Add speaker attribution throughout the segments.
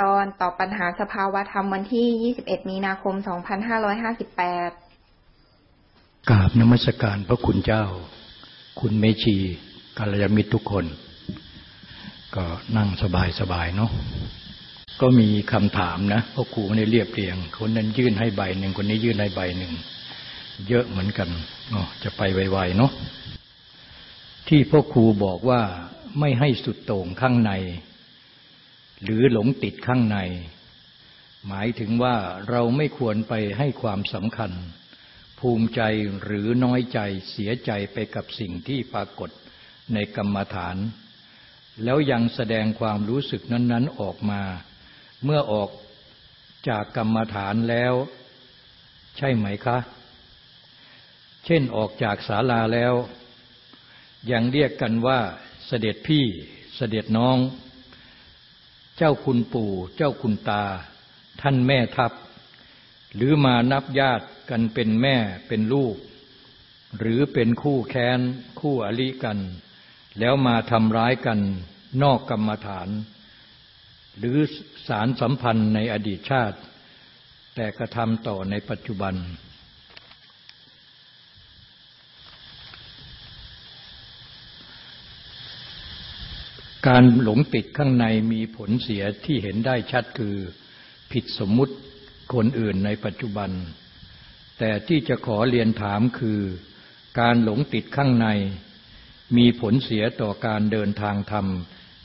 Speaker 1: ตอนตอบปัญหาสภาวธรรมวันที่ 21 มีนาคม 2558
Speaker 2: กราบนมัสการพระคุณเจ้า คุณเมชีกัลยามิตรทุกคน ก็นั่งสบายสบายเนาะ ก็มีคำถามนะพ่อครูไม่ได้เรียบเรียง คนนั้นยื่นให้ใบหนึ่งคนนี้ยื่นให้ใบหนึ่ง เยอะเหมือนกันเนาะจะไปไวๆเนาะ ที่พ่อครูบอกว่าไม่ให้สุดโต่งข้างใน หรือหลงติดข้างใน หมายถึงว่าเราไม่ควรไปให้ความสำคัญ ภูมิใจหรือน้อยใจเสียใจไปกับสิ่งที่ปรากฏในกรรมฐาน แล้วยังแสดงความรู้สึกนั้นๆออกมา เมื่อออกจากกรรมฐานแล้ว ใช่ไหมคะ เช่นออกจากศาลาแล้ว ยังเรียกกันว่าเสด็จพี่เสด็จน้อง เจ้าคุณปู่ เจ้าคุณตา ท่านแม่ทัพ หรือมานับญาติกันเป็นแม่เป็นลูก หรือเป็นคู่แค้น คู่อริกัน แล้วมาทำร้ายกันนอกกรรมฐาน หรือสารสัมพันธ์ในอดีตชาติ แต่กระทำต่อในปัจจุบัน การหลงติดข้างในมีผลเสียที่เห็นได้ชัดคือ ผิดสมมุติคนอื่นในปัจจุบัน แต่ที่จะขอเรียนถามคือ การหลงติดข้างใน มีผลเสียต่อการเดินทางธรรม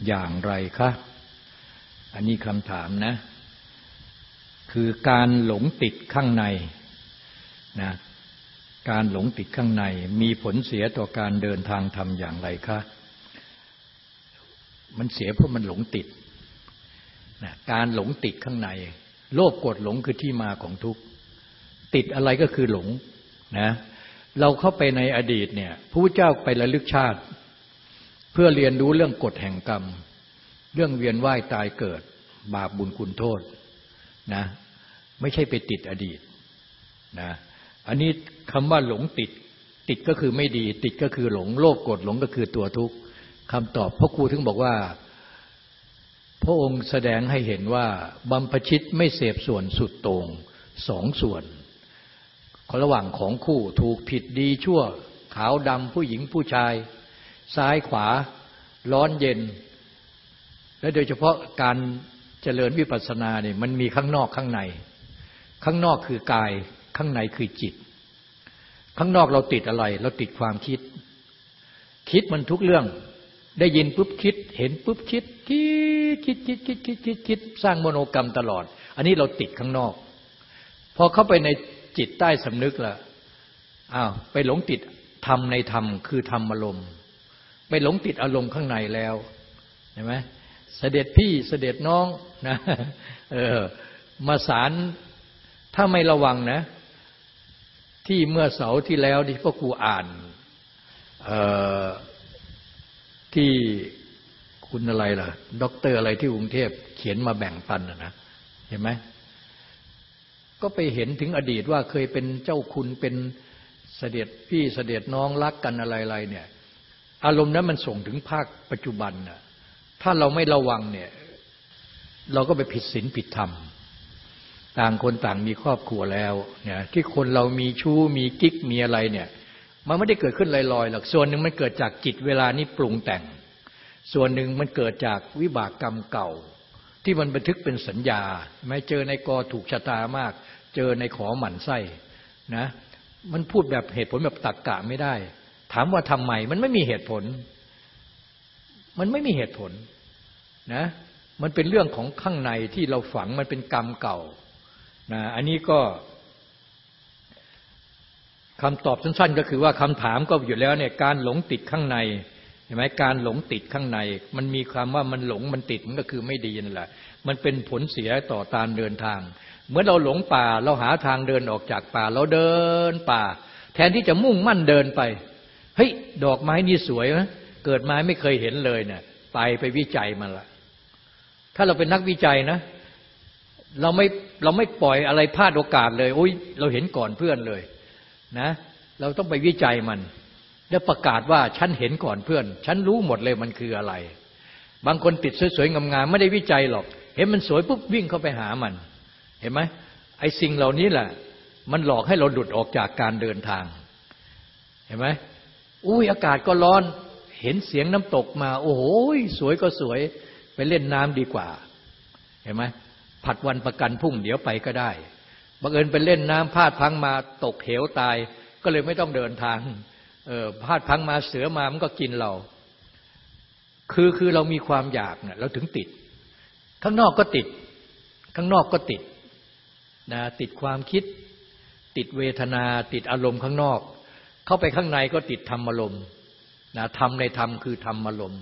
Speaker 2: อย่างไรคะ อันนี้คำถามนะ คือการหลงติดข้างในนะการหลงติดข้างในมีผลเสียต่อการเดินทางธรรมอย่างไรคะ มันเสียเพราะมันหลงติดนะการหลงติดข้างใน โลภกดหลงคือที่มาของทุกข์ติดอะไรก็คือหลงนะเราเข้าไปในอดีตเนี่ยพระเจ้าไประลึกชาติ เพื่อเรียนรู้เรื่องกฎแห่งกรรม เรื่องเวียนว่ายตายเกิด บาปบุญคุณโทษนะไม่ใช่ไปติดอดีตนะอันนี้คำว่าหลงติด ติดก็คือไม่ดี ติดก็คือหลง โลภกดหลงก็คือตัวทุกข์ คำตอบพระครูถึงบอกว่า พระองค์แสดงให้เห็นว่าบัมพชิตไม่เสพส่วนสุดตรงสองส่วนระหว่างของคู่ถูกผิดดีชั่ว ขาวดำผู้หญิงผู้ชาย ซ้ายขวา ร้อนเย็น และโดยเฉพาะการเจริญวิปัสสนาเนี่ยมันมีข้างนอกข้างใน ข้างนอกคือกายข้างในคือจิต ข้างนอกเราติดอะไร เราติดความคิด คิดมันทุกเรื่อง ได้ยินปุ๊บคิด เห็นปุ๊บคิด คิดคิดคิดคิดคิดคิดคิดสร้างโมโนกรรมตลอด อันนี้เราติดข้างนอก พอเข้าไปในจิตใต้สำนึกละอ้าวไปหลงติดธรรมในธรรมคือธรรมอารมณ์ ไปหลงติดอารมณ์ข้างในแล้วเห็นไหมเสด็จพี่เสด็จน้องนะเออมาสารถ้าไม่ระวังนะ ที่เมื่อเสาร์ที่แล้วที่พ่อครูอ่านเออ ที่คุณอะไรล่ะด็อกเตอร์อะไรที่กรุงเทพเขียนมาแบ่งปันนะเห็นไหมก็ไปเห็นถึงอดีตว่าเคยเป็นเจ้าคุณเป็นเสด็จพี่เสด็จน้องรักกันอะไรๆเนี่ย อารมณ์นั้นมันส่งถึงภาคปัจจุบันน่ะถ้าเราไม่ระวังเนี่ยเราก็ไปผิดศีลผิดธรรม ต่างคนต่างมีครอบครัวแล้วเนี่ยที่คนเรามีชู้มีกิ๊กมีอะไรเนี่ย มันไม่ได้เกิดขึ้นลอยๆหรอกส่วนหนึ่งมันเกิดจากจิตเวลานี้ปรุงแต่ง ส่วนหนึ่งมันเกิดจากวิบากกรรมเก่า ที่มันบันทึกเป็นสัญญา ไม่เจอในกอถูกชะตามาก เจอในขอหมันไส้นะมันพูดแบบเหตุผลแบบตักกะไม่ได้ ถามว่าทำไมมันไม่มีเหตุผล มันไม่มีเหตุผลนะมันเป็นเรื่องของข้างในที่เราฝังมันเป็นกรรมเก่านะอันนี้ก็ คำตอบสั้น ๆ ก็คือว่าคำถามก็อยู่แล้วเนี่ยการหลงติดข้างในเห็นไหมการหลงติดข้างใน มันมีความว่ามันหลงมันติดมันก็คือไม่ดีนั่นแหละ มันเป็นผลเสียต่อการเดินทางเมื่อเราหลงป่าเราหาทางเดินออกจากป่าเราเดินป่า แทนที่จะมุ่งมั่นเดินไปเฮ้ยดอกไม้นี่สวยนะเกิดมาไม่เคยเห็นเลยเนี่ยไปไปวิจัยมันละถ้าเราเป็นนักวิจัยนะ เราไม่เราไม่ปล่อยอะไรพลาดโอกาสเลยโอ้ยเราเห็นก่อนเพื่อนเลย นะเราต้องไปวิจัยมัน แล้วประกาศว่าฉันเห็นก่อนเพื่อน ฉันรู้หมดเลยมันคืออะไร บางคนติดสวยๆงามๆไม่ได้วิจัยหรอก เห็นมันสวยปุ๊บวิ่งเข้าไปหามัน เห็นไหมไอ้สิ่งเหล่านี้แหละมันหลอกให้เราหลุดออกจากการเดินทาง เห็นไหมอุ้ยอากาศก็ร้อน เห็นเสียงน้ำตกมา โอ้โหสวยก็สวย ไปเล่นน้ำดีกว่า เห็นไหมผัดวันประกันพุ่งเดี๋ยวไปก็ได้ บังเอิญไปเล่นน้ำพลาดพังมาตกเหวตาย ก็เลยไม่ต้องเดินทางเออพลาดพังมาเสือมามันก็กินเรา คือคือเรามีความอยากเนี่ยเราถึงติด ข้างนอกก็ติด ข้างนอกก็ติดนะติดความคิด ติดเวทนา ติดอารมณ์ข้างนอก เข้าไปข้างในก็ติดธรรมอารมณ์นะธรรมในธรรมคือธรรมอารมณ์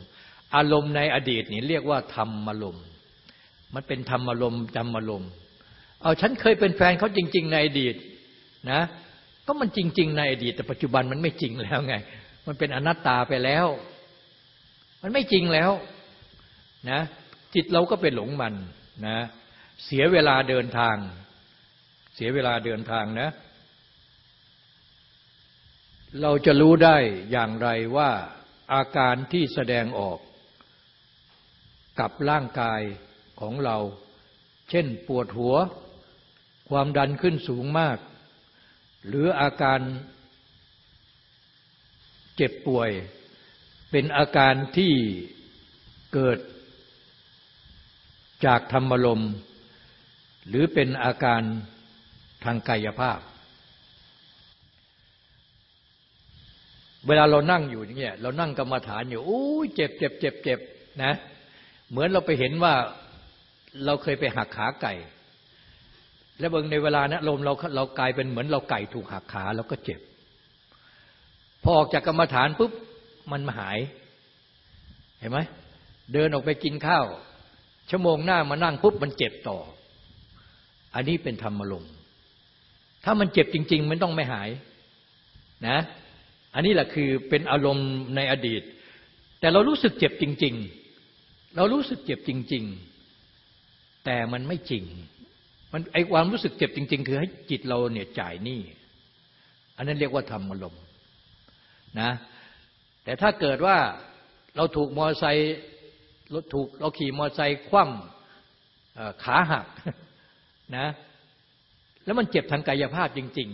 Speaker 2: อารมณ์ในอดีตนี่เรียกว่าธรรมอารมณ์มันเป็นธรรมอารมณ์จำอารมณ์ เอาฉันเคยเป็นแฟนเขาจริง ๆ ในอดีตนะ ก็มันจริง ๆ ในอดีต แต่ปัจจุบันมันไม่จริงแล้วไง มันเป็นอนัตตาไปแล้ว มันไม่จริงแล้วนะ จิตเราก็เป็นหลงมันนะ เสียเวลาเดินทาง เสียเวลาเดินทางนะ เราจะรู้ได้อย่างไรว่าอาการที่แสดงออกกับร่างกายของเรา เช่นปวดหัว ความดันขึ้นสูงมาก หรืออาการเจ็บป่วย เป็นอาการที่เกิดจากธรรมลมหรือเป็นอาการทางกายภาพ เวลาเรานั่งอยู่อย่างเงี้ยเรานั่งกรรมาฐานอยู่โอ้ยเจ็บเจ็บเจ็บเจ็บนะ เหมือนเราไปเห็นว่าเราเคยไปหักขาไก่ แล้วเบิงในเวลานะลมเราเรากลายเป็นเหมือนเราไก่ถูกหักขาแล้วก็เจ็บ พอออกจากกรรมฐานปุ๊บมันมหาย เห็นไหมเดินออกไปกินข้าว ชั่วโมงหน้ามานั่งปุ๊บมันเจ็บต่อ อันนี้เป็นธรรมลมถ้ามันเจ็บจริง ๆ มันต้องไม่หายนะ อันนี้แหละคือเป็นอารมณ์ในอดีต แต่เรารู้สึกเจ็บจริง ๆ เรารู้สึกเจ็บจริง ๆ แต่มันไม่จริง มันไอความรู้สึกเจ็บจริง ๆ คือให้จิตเราเนี่ยจ่ายหนี้อันนั้นเรียกว่าธรรมอารมณ์นะ แต่ถ้าเกิดว่าเราถูกมอไซค์รถถูกเราขี่มอไซค์คว่ำขาหักนะ แล้วมันเจ็บทางกายภาพจริง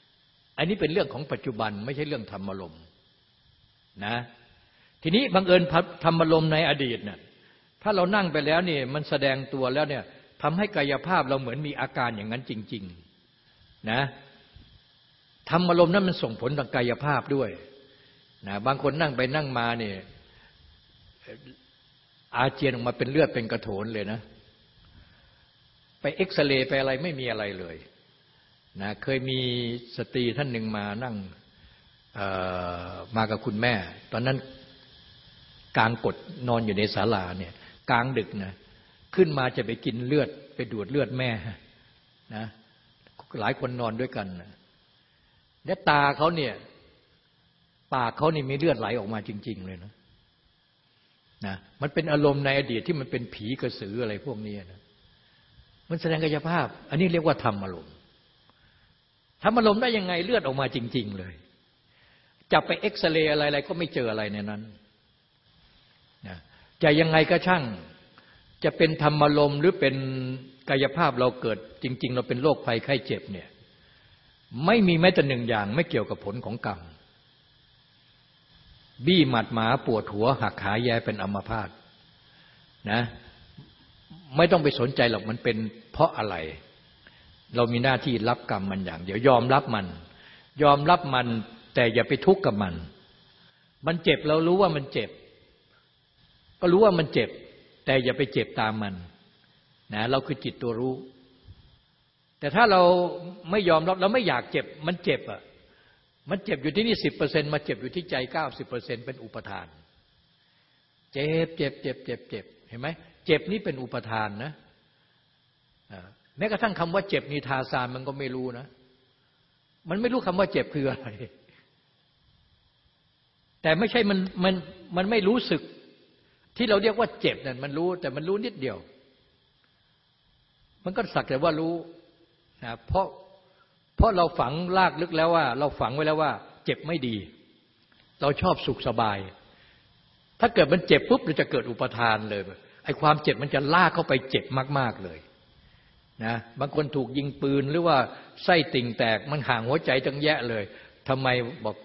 Speaker 2: ๆ อันนี้เป็นเรื่องของปัจจุบันไม่ใช่เรื่องธรรมอารมณ์นะ ทีนี้บังเอิญธรรมอารมณ์ในอดีตเนี่ยถ้าเรานั่งไปแล้วนี่มันแสดงตัวแล้วเนี่ย ทำให้กายภาพเราเหมือนมีอาการอย่างนั้นจริง ๆ นะทำอารมณ์นั้นมันส่งผลทางกายภาพด้วยนะบางคนนั่งไปนั่งมาเนี่ยอาเจียนออกมาเป็นเลือดเป็นกระโถนเลยนะ ไปเอ็กซเรย์ไปอะไรไม่มีอะไรเลยนะเคยมีสตรีท่านหนึ่งมานั่งมากับคุณแม่ ตอนนั้นกลางกดนอนอยู่ในศาลาเนี่ยกลางดึกนะ ขึ้นมาจะไปกินเลือด ไปดูดเลือดแม่นะหลายคนนอนด้วยกันนะและตาเขาเนี่ย ปากเขานี่มีเลือดไหลออกมาจริง ๆ เลยนะนะมันเป็นอารมณ์ในอดีตที่มันเป็นผีกระสืออะไรพวกนี้นะมันแสดงกายภาพ อันนี้เรียกว่าธรรมอารมณ์ทำอารมณ์ได้ยังไงเลือดออกมาจริง ๆ เลยจับไปเอ็กซเรย์อะไรๆก็ไม่เจออะไรในนั้นนะจะยังไงก็ช่าง จะเป็นธรรมลมหรือเป็นกายภาพเราเกิด จริง ๆ เราเป็นโรคภัยไข้เจ็บเนี่ยไม่มีแม้แต่หนึ่งอย่างไม่เกี่ยวกับผลของกรรม บี้หมัดหมาปวดหัวหักขาแย่เป็นอัมพาตนะไม่ต้องไปสนใจหรอกมันเป็นเพราะอะไร เรามีหน้าที่รับกรรมมันอย่าง เดียวยอมรับมัน ยอมรับมัน แต่อย่าไปทุกข์กับมัน มันเจ็บเรารู้ว่ามันเจ็บ ก็รู้ว่ามันเจ็บ แต่อย่าไปเจ็บตามมันนะเราคือจิตตัวรู้ แต่ถ้าเราไม่ยอมรับเราไม่อยากเจ็บมันเจ็บอะมันเจ็บอยู่ที่นี่สิบเปอร์เซ็นมาเจ็บอยู่ที่ใจเก้าสิบเปอร์เซ็นเป็นอุปทาน เจ็บเจ็บเจ็บเจ็บเจ็บเห็นไหมเจ็บนี่เป็นอุปทานนะแม้กระทั่งคำว่าเจ็บนี่ทาซานมันก็ไม่รู้นะ มันไม่รู้คำว่าเจ็บคืออะไร แต่ไม่ใช่มันมันมันไม่รู้สึก ที่เราเรียกว่าเจ็บนั่นมันรู้แต่มันรู้นิดเดียว มันก็สักแต่ว่ารู้นะเพราะเพราะเราฝังลากลึกแล้วว่า เราฝังไว้แล้วว่า เจ็บไม่ดี เราชอบสุขสบาย ถ้าเกิดมันเจ็บปุ๊บเราจะเกิดอุปทานเลยไอ้ความเจ็บมันจะลากเข้าไปเจ็บมาก ๆเลยนะบางคนถูกยิงปืนหรือว่าไส้ติ่งแตกมันห่างหัวใจจังแยะเลยทำไมบอก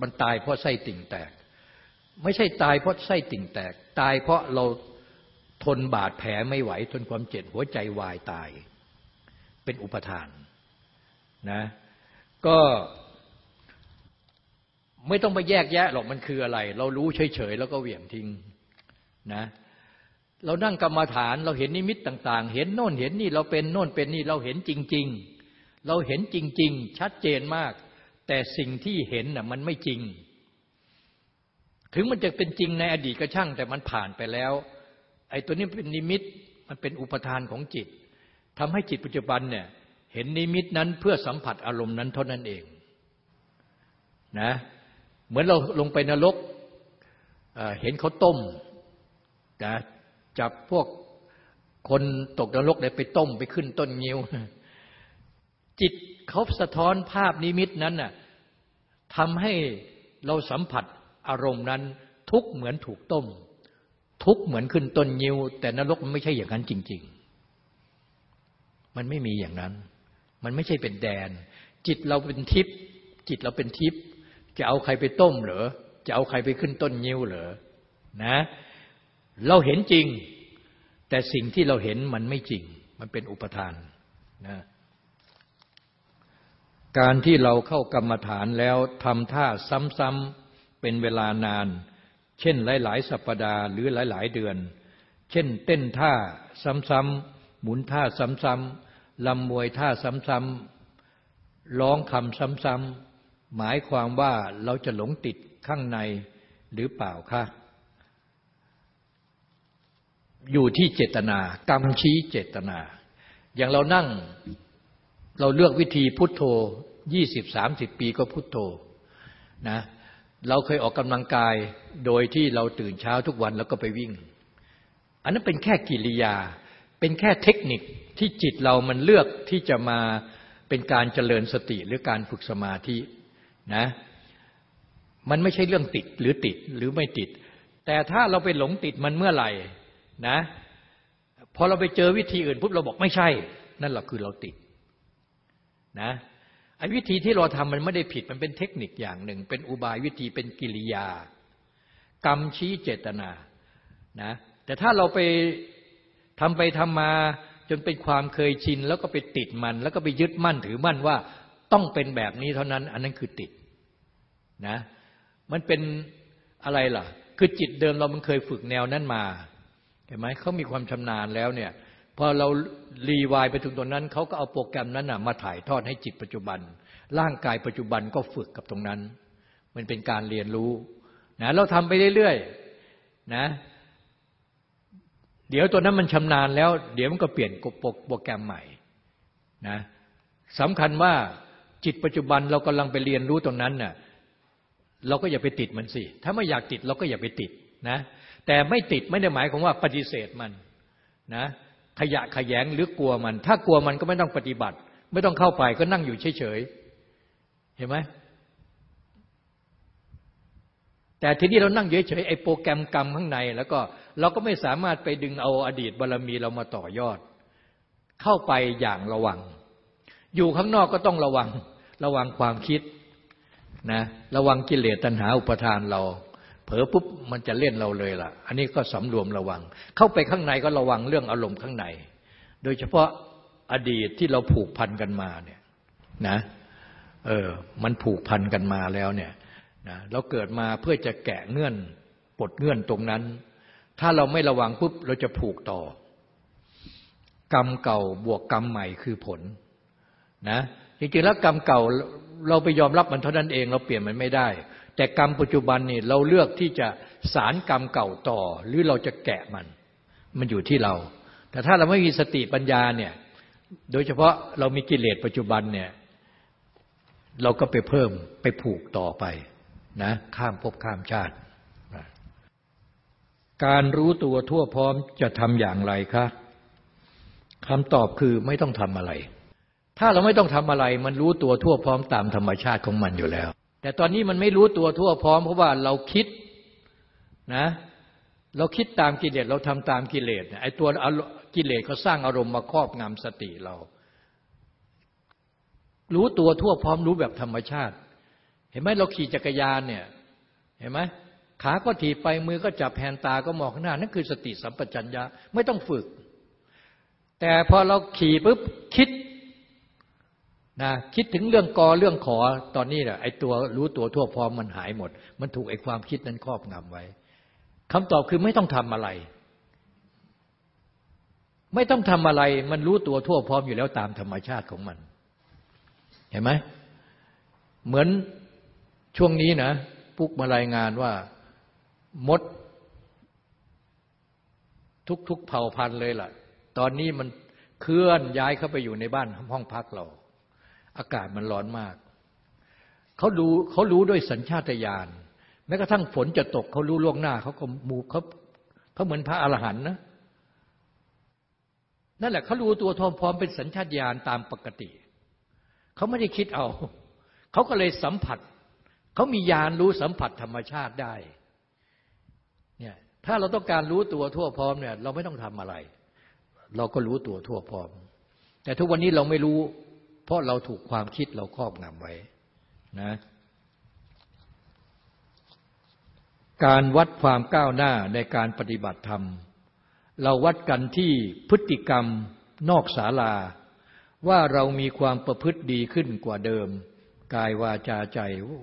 Speaker 2: มันตายเพราะไส้ติ่งแตก ไม่ใช่ตายเพราะไส้ติ่งแตก ตายเพราะเราทนบาดแผลไม่ไหว ทนความเจ็บหัวใจวายตาย เป็นอุปทานนะก็ไม่ต้องไปแยกแยะหรอกมันคืออะไร เรารู้เฉยๆแล้วก็เหวี่ยงทิ้งนะเรานั่งกรรมาฐานเราเห็นนิมิตต่าง ๆ เห็นโน่นเห็นนี่เราเป็นโน่นเป็นนี่เราเห็นจริง ๆ เราเห็นจริง ๆ ชัดเจนมาก แต่สิ่งที่เห็นน่ะมันไม่จริง ถึงมันจะเป็นจริงในอดีตก็ช่าง แต่มันผ่านไปแล้ว ไอ้ตัวนี้เป็นนิมิตมันเป็นอุปทานของจิตทำให้จิตปัจจุบันเนี่ยเห็นนิมิตนั้นเพื่อสัมผัสอารมณ์นั้นเท่านั้นเองนะเหมือนเราลงไปนรกเห็นเขาต้มนะจับพวกคนตกนรกเลยไปต้มไปขึ้นต้นงิ้ว จิตเขาสะท้อนภาพนิมิตนั้นน่ะทำให้เราสัมผัส อารมณ์นั้นทุกเหมือนถูกต้ม ทุกเหมือนขึ้นต้นงิ้วแต่นรกมันไม่ใช่อย่างนั้นจริง ๆ มันไม่มีอย่างนั้น มันไม่ใช่เป็นแดน จิตเราเป็นทิพย์จิตเราเป็นทิพย์จะเอาใครไปต้มเหรอจะเอาใครไปขึ้นต้นยิ้วเหรอนะ เราเห็นจริง แต่สิ่งที่เราเห็นมันไม่จริง มันเป็นอุปทานนะการที่เราเข้ากรรมฐานแล้วทำท่าซ้ำๆ เป็นเวลานาน เช่นหลาย ๆ สัปดาห์หรือหลาย ๆ เดือน เช่น เต้นท่าซ้ำๆหมุนท่าซ้ำๆลำมวยท่าซ้ำๆร้องคำซ้ำๆหมายความว่าเราจะหลงติดข้างในหรือเปล่าคะอยู่ที่เจตนากรรมชี้เจตนา อย่างเรานั่งเราเลือกวิธีพุทโธยี่สิบสามสิบปีก็พุทโธนะ เราเคยออกกำลังกายโดยที่เราตื่นเช้าทุกวันแล้วก็ไปวิ่ง อันนั้นเป็นแค่กิริยา เป็นแค่เทคนิคที่จิตเรามันเลือกที่จะมาเป็นการเจริญสติหรือการฝึกสมาธินะ มันไม่ใช่เรื่องติดหรือติดหรือไม่ติด แต่ถ้าเราไปหลงติดมันเมื่อไหร่นะ พอเราไปเจอวิธีอื่นปุ๊บเราบอกไม่ใช่ นั่นแหละคือเราติดนะ ไอ้วิธีที่เราทำมันไม่ได้ผิดมันเป็นเทคนิคอย่างหนึ่ง เป็นอุบายวิธีเป็นกิริยา กรรมชี้เจตนานะแต่ถ้าเราไปทำไปทำมาจนเป็นความเคยชิน แล้วก็ไปติดมัน แล้วก็ไปยึดมั่นถือมั่นว่าต้องเป็นแบบนี้เท่านั้น อันนั้นคือติดนะมันเป็นอะไรล่ะ คือจิตเดิมเรามันเคยฝึกแนวนั้นมาเห็นไหมเขามีความชำนาญแล้วเนี่ย พอเรารีวายไปถึงตรงนั้น เขาก็เอาโปรแกรมนั้นนะมาถ่ายทอดให้จิตปัจจุบัน ร่างกายปัจจุบันก็ฝึกกับตรงนั้น มันเป็นการเรียนรู้นะเราทำไปเรื่อยๆนะเดี๋ยวตัวนั้นมันชำนาญแล้ว เดี๋ยวมันก็เปลี่ยนโปรแกรมใหม่นะสำคัญว่าจิตปัจจุบันเรากำลังไปเรียนรู้ตรงนั้นน่ะเราก็อย่าไปติดมันสิ ถ้าไม่อยากติดเราก็อย่าไปติดนะ แต่ไม่ติดไม่ได้หมายความว่าปฏิเสธมันนะ ขยะขยงหรือกลัวมัน ถ้ากลัวมันก็ไม่ต้องปฏิบัติ ไม่ต้องเข้าไปก็นั่งอยู่เฉยๆเห็นไหมแต่ทีนี้เรานั่งเฉยๆไอ้โปรแกรมกรรมข้างใน แล้วก็เราก็ไม่สามารถไปดึงเอาอดีตบารรมีเรามาต่อยอด เข้าไปอย่างระวัง อยู่ข้างนอกก็ต้องระวัง ระวังความคิดนะระวังกิเลสตัณหาอุปทานเรา เผลอปุ๊บมันจะเล่นเราเลยล่ะ อันนี้ก็สำรวมระวัง เข้าไปข้างในก็ระวังเรื่องอารมณ์ข้างใน โดยเฉพาะอดีตที่เราผูกพันกันมาเนี่ยนะเออมันผูกพันกันมาแล้วเนี่ยนะเราเกิดมาเพื่อจะแกะเงื่อนปลดเงื่อนตรงนั้น ถ้าเราไม่ระวังปุ๊บเราจะผูกต่อ กรรมเก่าบวกกรรมใหม่คือผลนะจริงๆแล้วกรรมเก่าเราไปยอมรับมันเท่านั้นเอง เราเปลี่ยนมันไม่ได้ แต่กรรมปัจจุบันนี่เราเลือกที่จะสารกรรมเก่าต่อ หรือเราจะแกะมัน มันอยู่ที่เรา แต่ถ้าเราไม่มีสติปัญญาเนี่ยโดยเฉพาะเรามีกิเลสปัจจุบันเนี่ยเราก็ไปเพิ่มไปผูกต่อไปนะข้ามภพข้ามชาติ การรู้ตัวทั่วพร้อมจะทำอย่างไรคะคำตอบคือไม่ต้องทำอะไร ถ้าเราไม่ต้องทำอะไร มันรู้ตัวทั่วพร้อมตามธรรมชาติของมันอยู่แล้ว แต่ตอนนี้มันไม่รู้ตัวทั่วพร้อมเพราะว่าเราคิดนะ เราคิดตามกิเลสเราทำตามกิเลสไอ้ตัวกิเลสเขาสร้างอารมณ์มาครอบงำสติเรา รู้ตัวทั่วพร้อมรู้แบบธรรมชาติ เห็นไหมเราขี่จักรยานเนี่ย เห็นไหมขาก็ถีบไปมือก็จับแผนตาก็มองข้างหน้านั่นคือสติสัมปชัญญะไม่ต้องฝึก แต่พอเราขี่ปุ๊บคิด นะคิดถึงเรื่องกอเรื่องขอตอนนี้แหละไอ้ตัวรู้ตัวทั่วพร้อมมันหายหมด มันถูกไอ้ความคิดนั้นครอบงำไว้คำตอบคือไม่ต้องทำอะไร ไม่ต้องทำอะไร มันรู้ตัวทั่วพร้อมอยู่แล้วตามธรรมชาติของมัน เห็นไหมเหมือนช่วงนี้นะพุกมารายงานว่ามด ทุกๆเผ่าพันธุ์เลยล่ะ ตอนนี้มันเคลื่อนย้ายเข้าไปอยู่ในบ้านห้องพักเรา อากาศมันร้อนมาก เขารู้เขารู้ด้วยสัญชาตญาณแม้กระทั่งฝนจะตกเขารู้ล่วงหน้าเขาก็มูเขาเขาเหมือนพระอรหันต์นะนั่นแหละเขารู้ตัวทอมพร้อมเป็นสัญชาตญาณตามปกติ เขาไม่ได้คิดเอา เขาก็เลยสัมผัส เขามีญาณรู้สัมผัสธรรมชาติได้เนี่ยถ้าเราต้องการรู้ตัวทั่วพร้อมเนี่ย เราไม่ต้องทำอะไร เราก็รู้ตัวทั่วพร้อม แต่ทุกวันนี้เราไม่รู้ เพราะเราถูกความคิดเราครอบงำไว้นะการวัดความก้าวหน้าในการปฏิบัติธรรม เราวัดกันที่พฤติกรรมนอกศาลา ว่าเรามีความประพฤติดีขึ้นกว่าเดิม กายวาจาใจ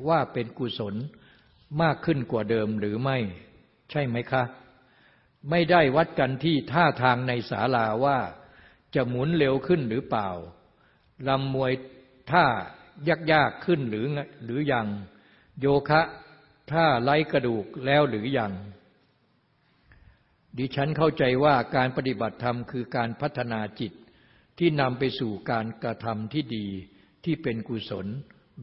Speaker 2: ว่าเป็นกุศลมากขึ้นกว่าเดิมหรือไม่ ใช่ไหมคะ ไม่ได้วัดกันที่ท่าทางในศาลาว่าจะหมุนเร็วขึ้นหรือเปล่า ลำมวยท่ายากๆขึ้นหรือหรือยัง โยคะถ้าไร้กระดูกแล้วหรือยัง ดิฉันเข้าใจว่าการปฏิบัติธรรมคือการพัฒนาจิตที่นำไปสู่การกระทำที่ดีที่เป็นกุศล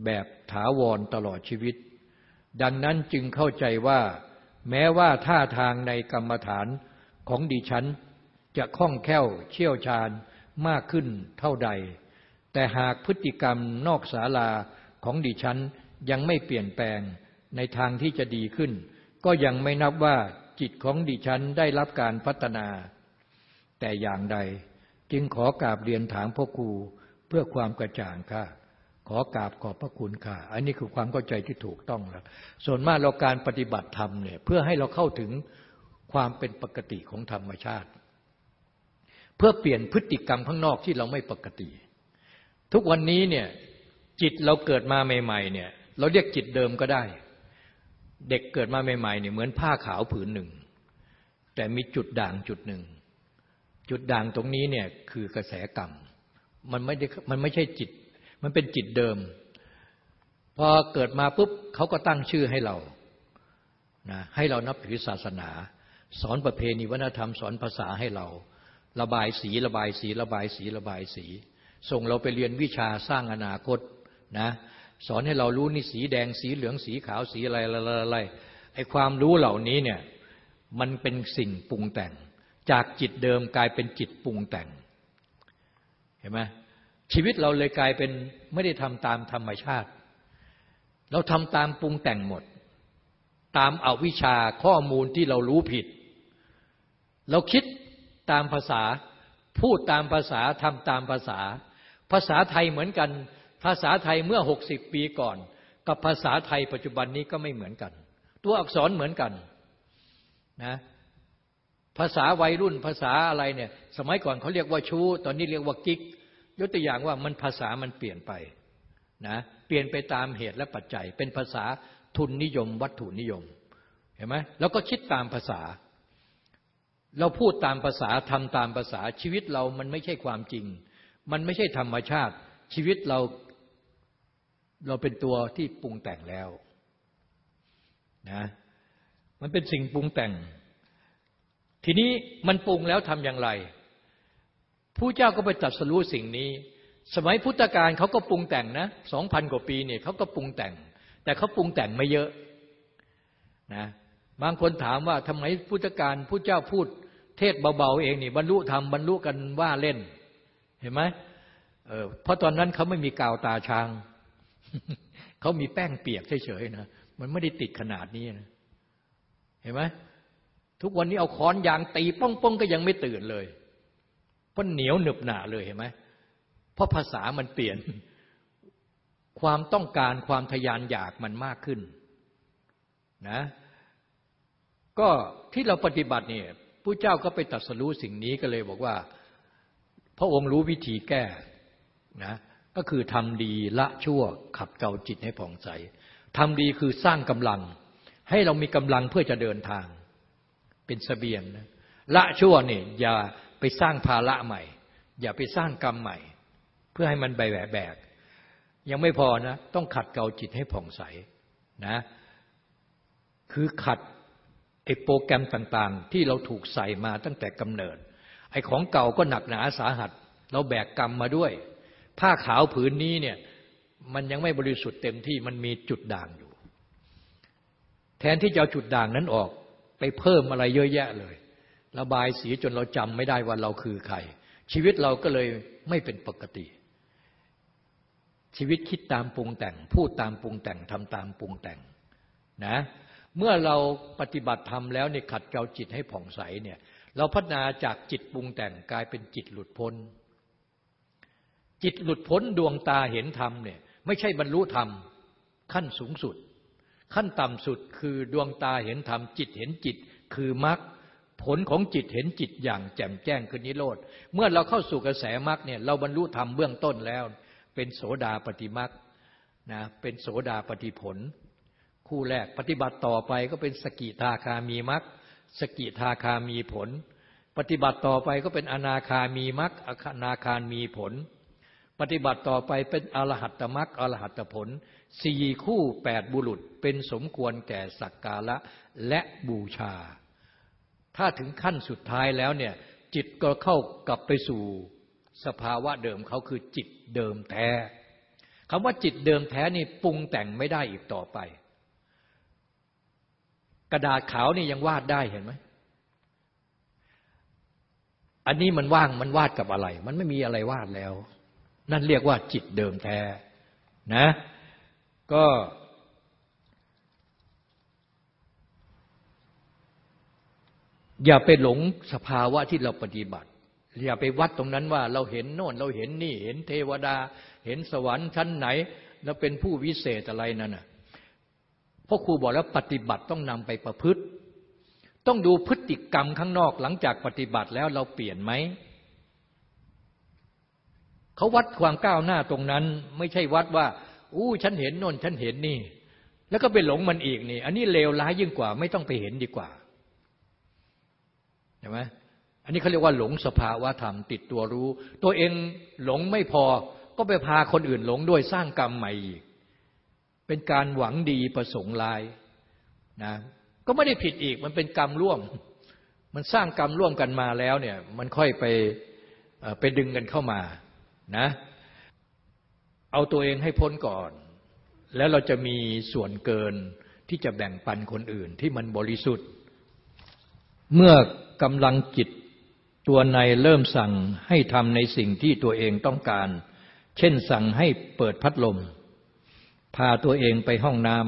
Speaker 2: แบบถาวรตลอดชีวิต ดังนั้นจึงเข้าใจว่า แม้ว่าท่าทางในกรรมฐานของดิฉันจะคล่องแคล่วเชี่ยวชาญมากขึ้นเท่าใด แต่หากพฤติกรรมนอกศาลาของดิฉันยังไม่เปลี่ยนแปลงในทางที่จะดีขึ้น ก็ยังไม่นับว่าจิตของดิฉันได้รับการพัฒนา แต่อย่างใดจึงขอกราบเรียนถามพ่อครูเพื่อความกระจ่างค่ะ ขอกราบขอบพระคุณค่ะ อันนี้คือความเข้าใจที่ถูกต้องแล้ว ส่วนมากเราการปฏิบัติธรรมเนี่ยเพื่อให้เราเข้าถึงความเป็นปกติของธรรมชาติ เพื่อเปลี่ยนพฤติกรรมข้างนอกที่เราไม่ปกติ ทุกวันนี้เนี่ยจิตเราเกิดมาใหม่ ๆ เนี่ย เราเรียกจิตเดิมก็ได้ เด็กเกิดมาใหม่ๆเนี่ยเหมือนผ้าขาวผืนหนึ่ง แต่มีจุดด่างจุดหนึ่ง จุดด่างตรงนี้เนี่ยคือกระแสกรรม มันไม่ได้มันไม่ใช่จิต มันเป็นจิตเดิม พอเกิดมาปุ๊บเขาก็ตั้งชื่อให้เรานะให้เรานับถือศาสนา สอนประเพณีวัฒนธรรมสอนภาษาให้เรา ระบายสีระบายสีระบายสีระบายสี ส่งเราไปเรียนวิชาสร้างอนาคตนะสอนให้เรารู้นี่สีแดงสีเหลืองสีขาวสีอะไรอะไรไอ้ความรู้เหล่านี้เนี่ยมันเป็นสิ่งปรุงแต่ง จากจิตเดิมกลายเป็นจิตปรุงแต่ง เห็นไหมชีวิตเราเลยกลายเป็นไม่ได้ทำตามธรรมชาติ เราทำตามปรุงแต่งหมด ตามอาวิชาข้อมูลที่เรารู้ผิด เราคิดตามภาษา พูดตามภาษาทำตามภาษา ภาษาไทยเหมือนกัน ภาษาไทยเมื่อหกสิบปีก่อน กับภาษาไทยปัจจุบันนี้ก็ไม่เหมือนกัน ตัวอักษรเหมือนกันนะภาษาวัยรุ่นภาษาอะไรเนี่ย สมัยก่อนเขาเรียกว่าชู้ ตอนนี้เรียกว่ากิ๊ก ยกตัวอย่างว่ามันภาษามันเปลี่ยนไปนะเปลี่ยนไปตามเหตุและปัจจัย เป็นภาษาทุนนิยม วัตถุนิยมเห็นไหมแล้วก็คิดตามภาษา เราพูดตามภาษาทำตามภาษาชีวิตเรามันไม่ใช่ความจริง มันไม่ใช่ธรรมชาติ ชีวิตเราเราเป็นตัวที่ปรุงแต่งแล้วนะมันเป็นสิ่งปรุงแต่ง ทีนี้มันปรุงแล้วทำอย่างไรผู้เจ้าก็ไปตัดสรู้สิ่งนี้ สมัยพุทธกาลเขาก็ปรุงแต่งนะสองพันกว่าปีเนี่ยเขาก็ปรุงแต่ง แต่เขาปรุงแต่งไม่เยอะนะบางคนถามว่าทำไมพุทธกาลผู้เจ้าพูดเทศเบาๆเองนี่บรรลุธรรมบรรลุกันว่าเล่น เห็นไหมเออเพราะตอนนั้นเขาไม่มีกาวตาช้าง เขามีแป้งเปียกเฉยๆนะ มันไม่ได้ติดขนาดนี้นะ เห็นไหมทุกวันนี้เอาค้อนยางตีป้องป้องก็ยังไม่ตื่นเลยเพราะเหนียวหนึบหนาเลยเห็นไหมเพราะภาษามันเปลี่ยน ความต้องการความทยานอยากมันมากขึ้นนะ ก็ที่เราปฏิบัติเนี่ยผู้เจ้าก็ไปตัดสรู้สิ่งนี้ก็เลยบอกว่า ระองค์รู้วิธีแก้นะก็คือทำดีละชั่วขัดเกลาจิตให้ผ่องใสทำดีคือสร้างกำลัง ให้เรามีกำลังเพื่อจะเดินทาง เป็นสเสบียงนะละชั่วเนี่ยอย่าไปสร้างภาระใหม่ อย่าไปสร้างกรรมใหม่ เพื่อให้มันใบแหวแบก ยังไม่พอนะ ต้องขัดเกลาจิตให้ผ่องใสนะคือขัดไอโปรแกรมต่างๆ ที่เราถูกใส่มาตั้งแต่กำเนิด ไอ้ของเก่าก็หนักหนาสาหัส เราแบกกรรมมาด้วย ผ้าขาวผืนนี้เนี่ยมันยังไม่บริสุทธิ์เต็มที่มันมีจุดด่างอยู่ แทนที่จะเอาจุดด่างนั้นออกไปเพิ่มอะไรเยอะแยะเลย ระบายสีจนเราจำไม่ได้ว่าเราคือใคร ชีวิตเราก็เลยไม่เป็นปกติ ชีวิตคิดตามปรุงแต่ง พูดตามปรุงแต่งทำตามปรุงแต่งนะเมื่อเราปฏิบัติธรรมแล้วเนี่ยขัดเกลาจิตให้ผ่องใสเนี่ย เราพัฒนาจากจิตปรุงแต่งกลายเป็นจิตหลุดพ้น จิตหลุดพ้นดวงตาเห็นธรรมเนี่ยไม่ใช่บรรลุธรรม ขั้นสูงสุด ขั้นต่ำสุดคือดวงตาเห็นธรรม จิตเห็นจิต คือมรรคผลของจิตเห็นจิตอย่างแจ่มแจ้งคือนิโรธเมื่อเราเข้าสู่กระแสมรรคเนี่ยเราบรรลุธรรมเบื้องต้นแล้ว เป็นโสดาปฏิมรรคนะเป็นโสดาปฏิผล คู่แรกปฏิบัติต่อไปก็เป็นสกิทาคามีมรรค สกิทาคามีผล ปฏิบัติต่อไปก็เป็นอนาคามีมรรคอนาคามีผล ปฏิบัติต่อไปเป็นอรหัตมรรคอรหัตผลสี่คู่แปดบุรุษเป็นสมควรแก่สักการะและบูชา ถ้าถึงขั้นสุดท้ายแล้วเนี่ยจิตก็เข้ากลับไปสู่สภาวะเดิมเขาคือจิตเดิมแท้คำว่าจิตเดิมแท้นี่ปรุงแต่งไม่ได้อีกต่อไป กระดาษขาวนี่ยังวาดได้เห็นไหมอันนี้มันว่างมันวาดกับอะไร มันไม่มีอะไรวาดแล้ว นั่นเรียกว่าจิตเดิมแท้นะ ก็อย่าไปหลงสภาวะที่เราปฏิบัติ อย่าไปวัดตรงนั้นว่าเราเห็นโน่น เราเห็นนี่ เห็นเทวดา เห็นสวรรค์ชั้นไหน แล้วเป็นผู้วิเศษอะไรนั่นน่ะ ราะครูบอกแล้วปฏิบัติต้องนำไปประพฤติ ต้องดูพฤติกรรมข้างนอกหลังจากปฏิบัติแล้วเราเปลี่ยนไหมเขาวัดความก้าวหน้าตรงนั้น ไม่ใช่วัดว่า อู้ฉันเห็นโน่นฉันเห็นนี่ แล้วก็ไปหลงมันอีกนี่ อันนี้เลวร้ายยิ่งกว่า ไม่ต้องไปเห็นดีกว่าเห็นไหมอันนี้เขาเรียกว่าหลงสภาวะธรรมติดตัวรู้ ตัวเองหลงไม่พอก็ไปพาคนอื่นหลงด้วยสร้างกรรมใหม่อีก เป็นการหวังดีประสงค์ลายนะก็ไม่ได้ผิดอีกมันเป็นกรรมร่วม มันสร้างกรรมร่วมกันมาแล้วเนี่ยมันค่อยไปไปดึงกันเข้ามานะเอาตัวเองให้พ้นก่อน แล้วเราจะมีส่วนเกินที่จะแบ่งปันคนอื่นที่มันบริสุทธิ์ เมื่อกำลังจิตตัวในเริ่มสั่งให้ทำในสิ่งที่ตัวเองต้องการ เช่นสั่งให้เปิดพัดลม พาตัวเองไปห้องน้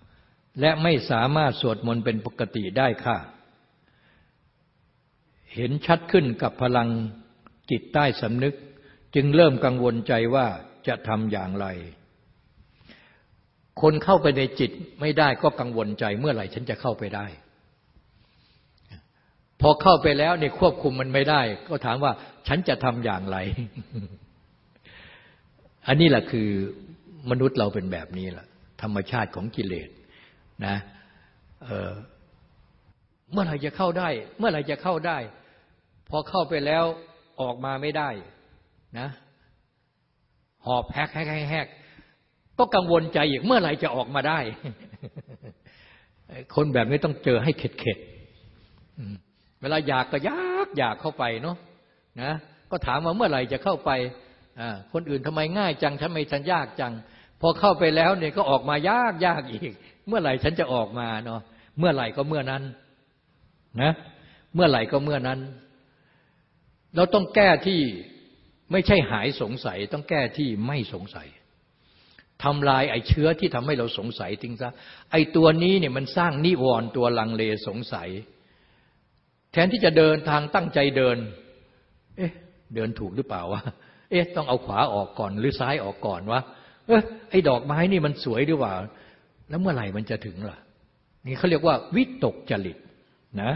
Speaker 2: ำและไม่สามารถสวดมนต์เป็นปกติได้ค่ะ เห็นชัดขึ้นกับพลังจิตใต้สำนึก จึงเริ่มกังวลใจว่าจะทำอย่างไร คนเข้าไปในจิตไม่ได้ก็กังวลใจเมื่อไหร่ฉันจะเข้าไปได้ พอเข้าไปแล้วเนี่ยควบคุมมันไม่ได้ ก็ถามว่าฉันจะทำอย่างไร อันนี้แหละคือ มนุษย์เราเป็นแบบนี้แหละธรรมชาติของกิเลสนะเเมื่อไหร่จะเข้าได้ เมื่อไหร่จะเข้าได้ พอเข้าไปแล้วออกมาไม่ได้นะหอบแฮกแฮกแฮกก็กังวลใจอีกเมื่อไหร่จะออกมาได้ คนแบบนี้ต้องเจอให้เข็ดเข็ดเวลาอยากก็ยากอยากเข้าไปเนาะนะก็ถามว่าเมื่อไหร่จะเข้าไปคนอื่นทำไมง่ายจังทำไมฉันยากจัง พอเข้าไปแล้วเนี่ยก็ออกมายากยากอีก เมื่อไหร่ฉันจะออกมาเนาะเมื่อไหร่ก็เมื่อนั้นนะเมื่อไหร่ก็เมื่อนั้น เราต้องแก้ที่ไม่ใช่หายสงสัย ต้องแก้ที่ไม่สงสัยทำลายไอ้เชื้อที่ทำให้เราสงสัยทิ้งซะไอ้ตัวนี้เนี่ยมันสร้างนิวรณ์ตัวลังเลสงสัย แทนที่จะเดินทางตั้งใจเดิน เอ๊ะ เดินถูกหรือเปล่าวะเอ๊ะ ต้องเอาขวาออกก่อนหรือซ้ายออกก่อนวะ เอ๊ะไอ้ดอกไม้นี่มันสวยหรือเปล่า แล้วเมื่อไหร่มันจะถึงล่ะ นี่เขาเรียกว่า วิตกจริตนะ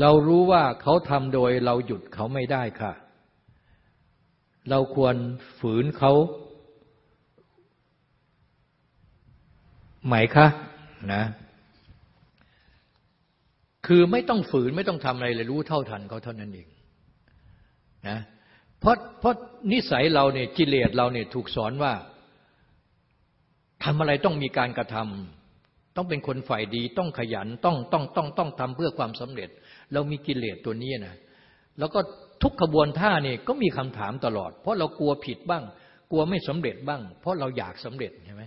Speaker 2: เรารู้ว่าเขาทำโดยเราหยุดเขาไม่ได้ค่ะ เราควรฝืนเขาไหมคะนะคือไม่ต้องฝืนไม่ต้องทำอะไรเลยรู้เท่าทันเขาเท่านั้นเองนะ เพราะเพราะนิสัยเราเนี่ยกิเลสเราเนี่ยถูกสอนว่าทำอะไรต้องมีการกระทำต้องเป็นคนฝ่ายดีต้องขยันต้องต้องต้องต้องทำเพื่อความสำเร็จ เรามีกิเลสตัวนี้นะแล้วก็ทุกขบวนท่าเนี่ยก็มีคำถามตลอด เพราะเรากลัวผิดบ้าง กลัวไม่สำเร็จบ้าง เพราะเราอยากสำเร็จใช่ไหม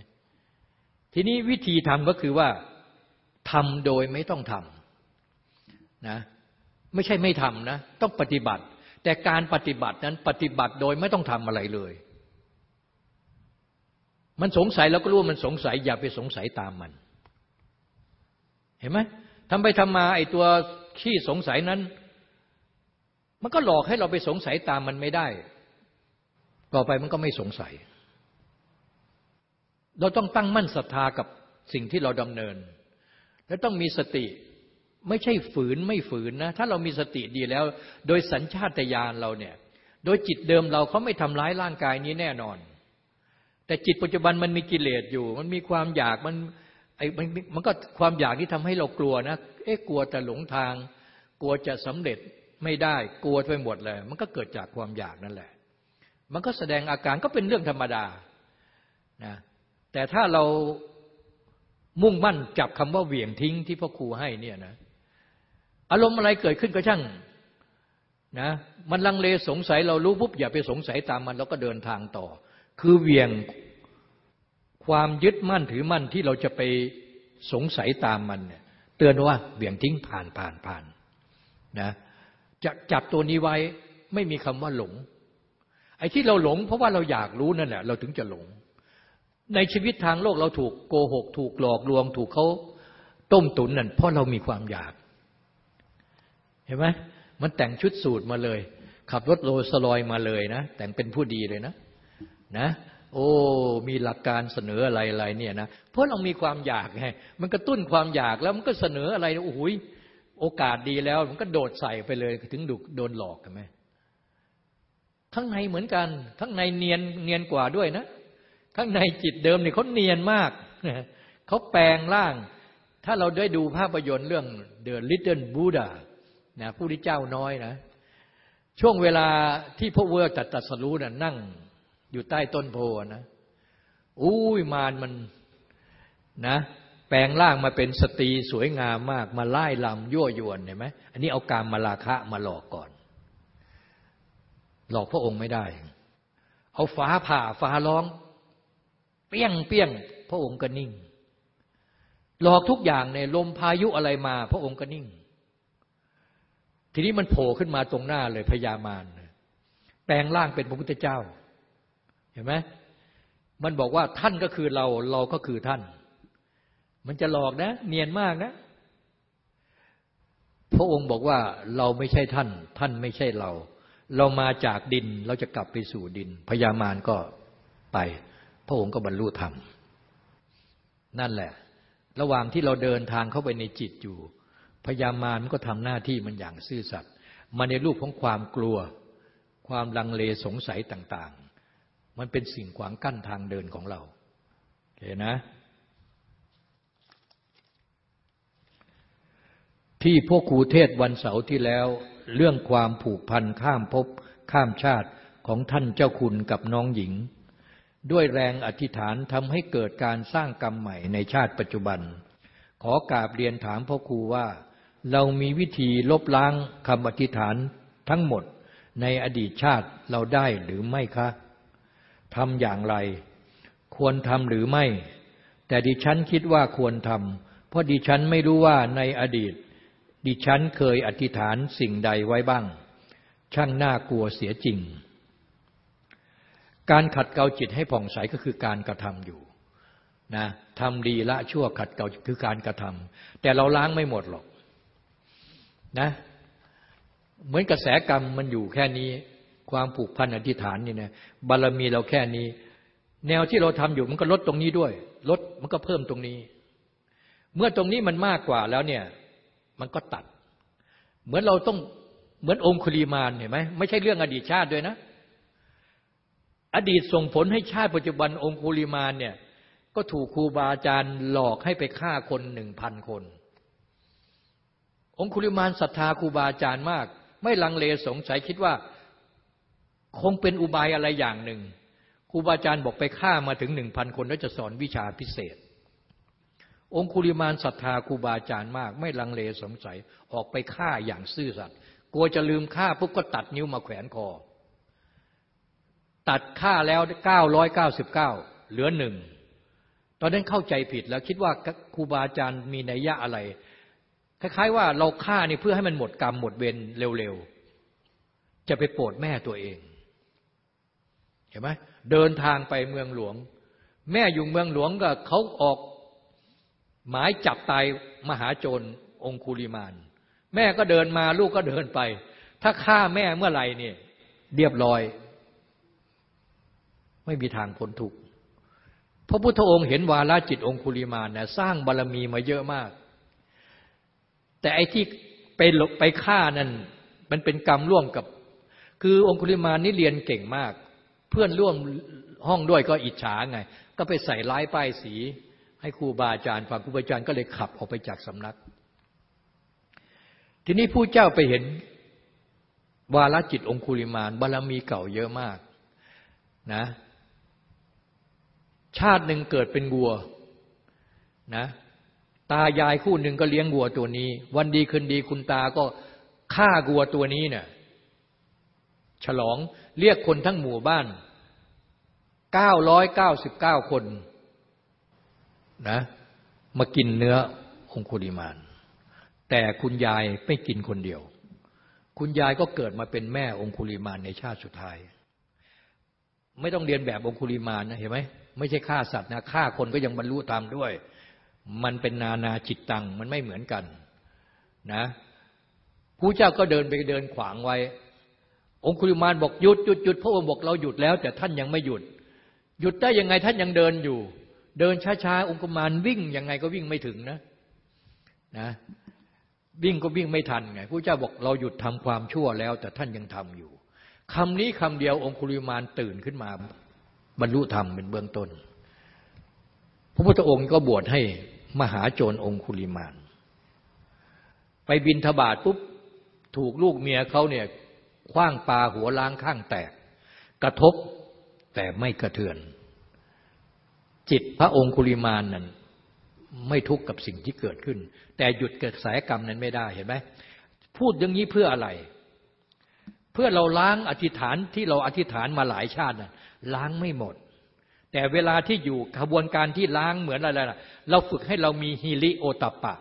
Speaker 2: ทีนี้วิธีทำก็คือว่าทำโดยไม่ต้องทำนะไม่ใช่ไม่ทำนะ ต้องปฏิบัติ แต่การปฏิบัตินั้นปฏิบัติโดยไม่ต้องทำอะไรเลย มันสงสัยเราก็รู้ว่ามันสงสัย อย่าไปสงสัยตามมัน เห็นไหมทำไปทำมาไอ้ตัวขี้สงสัยนั้น มันก็หลอกให้เราไปสงสัยตามมันไม่ได้ ต่อไปมันก็ไม่สงสัย เราต้องตั้งมั่นศรัทธากับสิ่งที่เราดำเนิน และต้องมีสติ ไม่ใช่ฝืนไม่ฝืนนะ ถ้าเรามีสติดีแล้ว โดยสัญชาตญาณเราเนี่ย โดยจิตเดิมเราเขาไม่ทำร้ายร่างกายนี้แน่นอน แต่จิตปัจจุบันมันมีกิเลสอยู่ มันมีความอยากมันไอ้มันมันก็ความอยากที่ทำให้เรากลัวนะ เอ๊ะกลัวจะหลงทาง กลัวจะสำเร็จไม่ได้กลัวไปหมดเลย มันก็เกิดจากความอยากนั่นแหละ มันก็แสดงอาการก็เป็นเรื่องธรรมดานะแต่ถ้าเรามุ่งมั่นจับคำว่าเหวี่ยงทิ้งที่พ่อครูให้เนี่ยนะ อารมณ์อะไรเกิดขึ้นก็ช่างนะมันลังเลสงสัยเรารู้ปุ๊บอย่าไปสงสัยตามมันแล้วก็เดินทางต่อ คือเวี่ยงความยึดมั่นถือมั่นที่เราจะไปสงสัยตามมันเนี่ยเตือนว่าเหวี่ยงทิ้งผ่านผ่านผ่านนะจะจับตัวนี้ไว้ไม่มีคำว่าหลง ไอ้ที่เราหลง เพราะว่าเราอยากรู้นั่นแหละ เราถึงจะหลง ในชีวิตทางโลกเราถูกโกหก ถูกหลอกลวง ถูกเขาต้มตุ๋นนั่นเพราะเรามีความอยาก เห็นไหมมันแต่งชุดสูตรมาเลย ขับรถโรสลอยมาเลยนะ แต่งเป็นผู้ดีเลยนะ นะ โอ้ มีหลักการเสนออะไรอะไรเนี่ยนะเพราะเรามีความอยากไงมันกระตุ้นความอยากแล้วมันก็เสนออะไรโอ้โหโอกาสดีแล้ว มันก็โดดใส่ไปเลยถึงดุโดนหลอกกันไหมข้างในเหมือนกันข้างในเนียนเนียนกว่าด้วยนะ ข้างในจิตเดิมเนี่ยเขาเนียนมากเขาแปลงร่าง ถ้าเราได้ดูภาพยนตร์เรื่อง The Little Buddha นะผู้ที่เจ้าน้อยนะ ช่วงเวลาที่พระเวอร์ตัดตัดสรู้นะ่ะนั่งอยู่ใต้ต้นโพนะอุ้ยมารมันนะ แปลงร่างมาเป็นสตรีสวยงามมาก มาไล่ลำยั่วยวนเห็นไหมอันนี้เอาการมาลาคะมาหลอกก่อน หลอกพระองค์ไม่ได้ เอาฟ้าผ่าฟ้าร้อง เปี้ยงเปี้ยงพระองค์ก็นิ่ง หลอกทุกอย่างในลมพายุอะไรมา พระองค์ก็นิ่ง ทีนี้มันโผล่ขึ้นมาตรงหน้าเลยพญามารแปลงร่างเป็นพระพุทธเจ้า เห็นไหมมันบอกว่าท่านก็คือเราเราก็คือท่าน มันจะหลอกนะ เนียนมากนะ พระองค์บอกว่าเราไม่ใช่ท่าน ท่านไม่ใช่เรา เรามาจากดินเราจะกลับไปสู่ดินพญามารก็ไป พระองค์ก็บรรลุธรรม นั่นแหละ ระหว่างที่เราเดินทางเข้าไปในจิตอยู่ พยามารมันก็ทำหน้าที่มันอย่างซื่อสัตย์มาในรูปของความกลัว ความลังเลสงสัยต่าง ๆ มันเป็นสิ่งขวางกั้นทางเดินของเราเห็นนะ ที่พวกครูเทศวันเสาร์ที่แล้ว เรื่องความผูกพันข้ามภพข้ามชาติของท่านเจ้าคุณกับน้องหญิง ด้วยแรงอธิษฐานทำให้เกิดการสร้างกรรมใหม่ในชาติปัจจุบัน ขอกราบเรียนถามพ่อครูว่า เรามีวิธีลบล้างคำอธิษฐานทั้งหมดในอดีตชาติเราได้หรือไม่คะทำอย่างไร ควรทำหรือไม่ แต่ดิฉันคิดว่าควรทำเพราะดิฉันไม่รู้ว่าในอดีต ดิฉันเคยอธิษฐานสิ่งใดไว้บ้าง ช่างน่ากลัวเสียจริง การขัดเกลาจิตให้ผ่องใสก็คือการกระทำอยู่นะทำดีละชั่วขัดเก่าคือการกระทำแต่เราล้างไม่หมดหรอก นะ เหมือนกระแสกรรมมันอยู่แค่นี้ ความผูกพันอธิษฐานนี่นะบารมีเราแค่นี้ แนวที่เราทำอยู่มันก็ลดตรงนี้ด้วย ลดมันก็เพิ่มตรงนี้ เมื่อตรงนี้มันมากกว่าแล้วเนี่ย มันก็ตัด เหมือนเราต้องเหมือนองคุลีมานเห็นไหมไม่ใช่เรื่องอดีตชาติด้วยนะ อดีตส่งผลให้ชาติปัจจุบันองคุลีมานเนี่ยก็ถูกครูบาอาจารย์หลอกให้ไปฆ่าคนหนึ่งพันคน องคุลิมานศรัทธาครูบาอาจารย์มาก ไม่ลังเลสงสัยคิดว่า คงเป็นอุบายอะไรอย่างหนึ่งครูบาอาจารย์บอกไปฆ่ามาถึงหนึ่งพันคนแล้วจะสอนวิชาพิเศษ องคุลิมานศรัทธาครูบาอาจารย์มาก ไม่ลังเลสงสัยออกไปฆ่าอย่างซื่อสัตย์กลัวจะลืมฆ่าปุ๊บก็ตัดนิ้วมาแขวนคอ ตัดฆ่าแล้วเก้าร้อยเก้าสิบเก้าเหลือหนึ่งตอนนั้นเข้าใจผิดแล้วคิดว่าครูบาอาจารย์มีนัยยะอะไร คล้ายๆว่าเราฆ่านี่เพื่อให้มันหมดกรรมหมดเวรเร็วๆ จะไปโปรดแม่ตัวเอง เห็นไหมเดินทางไปเมืองหลวง แม่อยู่เมืองหลวงก็เขาออกหมายจับตายมหาโจรองคุลิมาน แม่ก็เดินมาลูกก็เดินไป ถ้าฆ่าแม่เมื่อไหร่เนี่ยเรียบร้อย ไม่มีทางพ้นทุกข์พระพุทธองค์เห็นวาลจิตองคุลิมานนะสร้างบารรมีมาเยอะมาก แต่ไอ้ที่ไปหลบไปฆ่านั่นมันเป็นกรรมร่วมกับ คือองคุลิมานนี่เรียนเก่งมาก เพื่อนร่วมห้องด้วยก็อิจฉาไง ก็ไปใส่ร้ายป้ายสี ให้ครูบาอาจารย์ฟังครูบาอาจารย์ก็เลยขับออกไปจากสำนัก ทีนี้ผู้เจ้าไปเห็นวาลจิตองคุลิมานบารรมีเก่าเยอะมากนะ ชาติหนึ่งเกิดเป็นวัวนะ ตายายคู่หนึ่งก็เลี้ยงวัวตัวนี้ วันดีคืนดีคุณตาก็ฆ่าวัวตัวนี้เนี่ยฉลองเรียกคนทั้งหมู่บ้านเก้าร้อยเก้าสิบเก้าคนนะมากินเนื้อองคุลิมาน แต่คุณยายไม่กินคนเดียว คุณยายก็เกิดมาเป็นแม่องคุลิมานในชาติสุดท้าย ไม่ต้องเรียนแบบองคุลิมานนะเห็นไหมไม่ใช่ฆ่าสัตว์นะฆ่าคนก็ยังบรรลุธรรมด้วย มันเป็นนานาจิตตังมันไม่เหมือนกันนะผู้เจ้าก็เดินไปเดินขวางไว้ องคุลิมานบอกหยุดหยุดหยุดพระองค์บอกเราหยุดแล้ว แต่ท่านยังไม่หยุด หยุดได้ยังไงท่านยังเดินอยู่ เดินช้าๆองคุลิมานวิ่งยังไงก็วิ่งไม่ถึงนะนะวิ่งก็วิ่งไม่ทันไงผู้เจ้าบอกเราหยุดทำความชั่วแล้ว แต่ท่านยังทำอยู่คำนี้คำเดียวองคุลิมานตื่นขึ้นมา บรรลุธรรมเป็นเบื้องต้น พระพุทธองค์ก็บวชให้ มหาโจรองคุลิมาน ไปบินทบาทปุ๊บถูกลูกเมียเขาเนี่ยคว้างปลาหัวล้างข้างแตก กระทบแต่ไม่กระเทือน จิตพระองคุลิมานนั้นไม่ทุกข์กับสิ่งที่เกิดขึ้น แต่หยุดเกิดสายกรรมนั้นไม่ได้เห็นไหมพูดอย่างนี้เพื่ออะไร เพื่อเราล้างอธิษฐานที่เราอธิษฐานมาหลายชาตินะล้างไม่หมด แต่เวลาที่อยู่ขบวนการที่ล้างเหมือนอะไรล่ะ เราฝึกให้เรามีฮิริโอตปปะ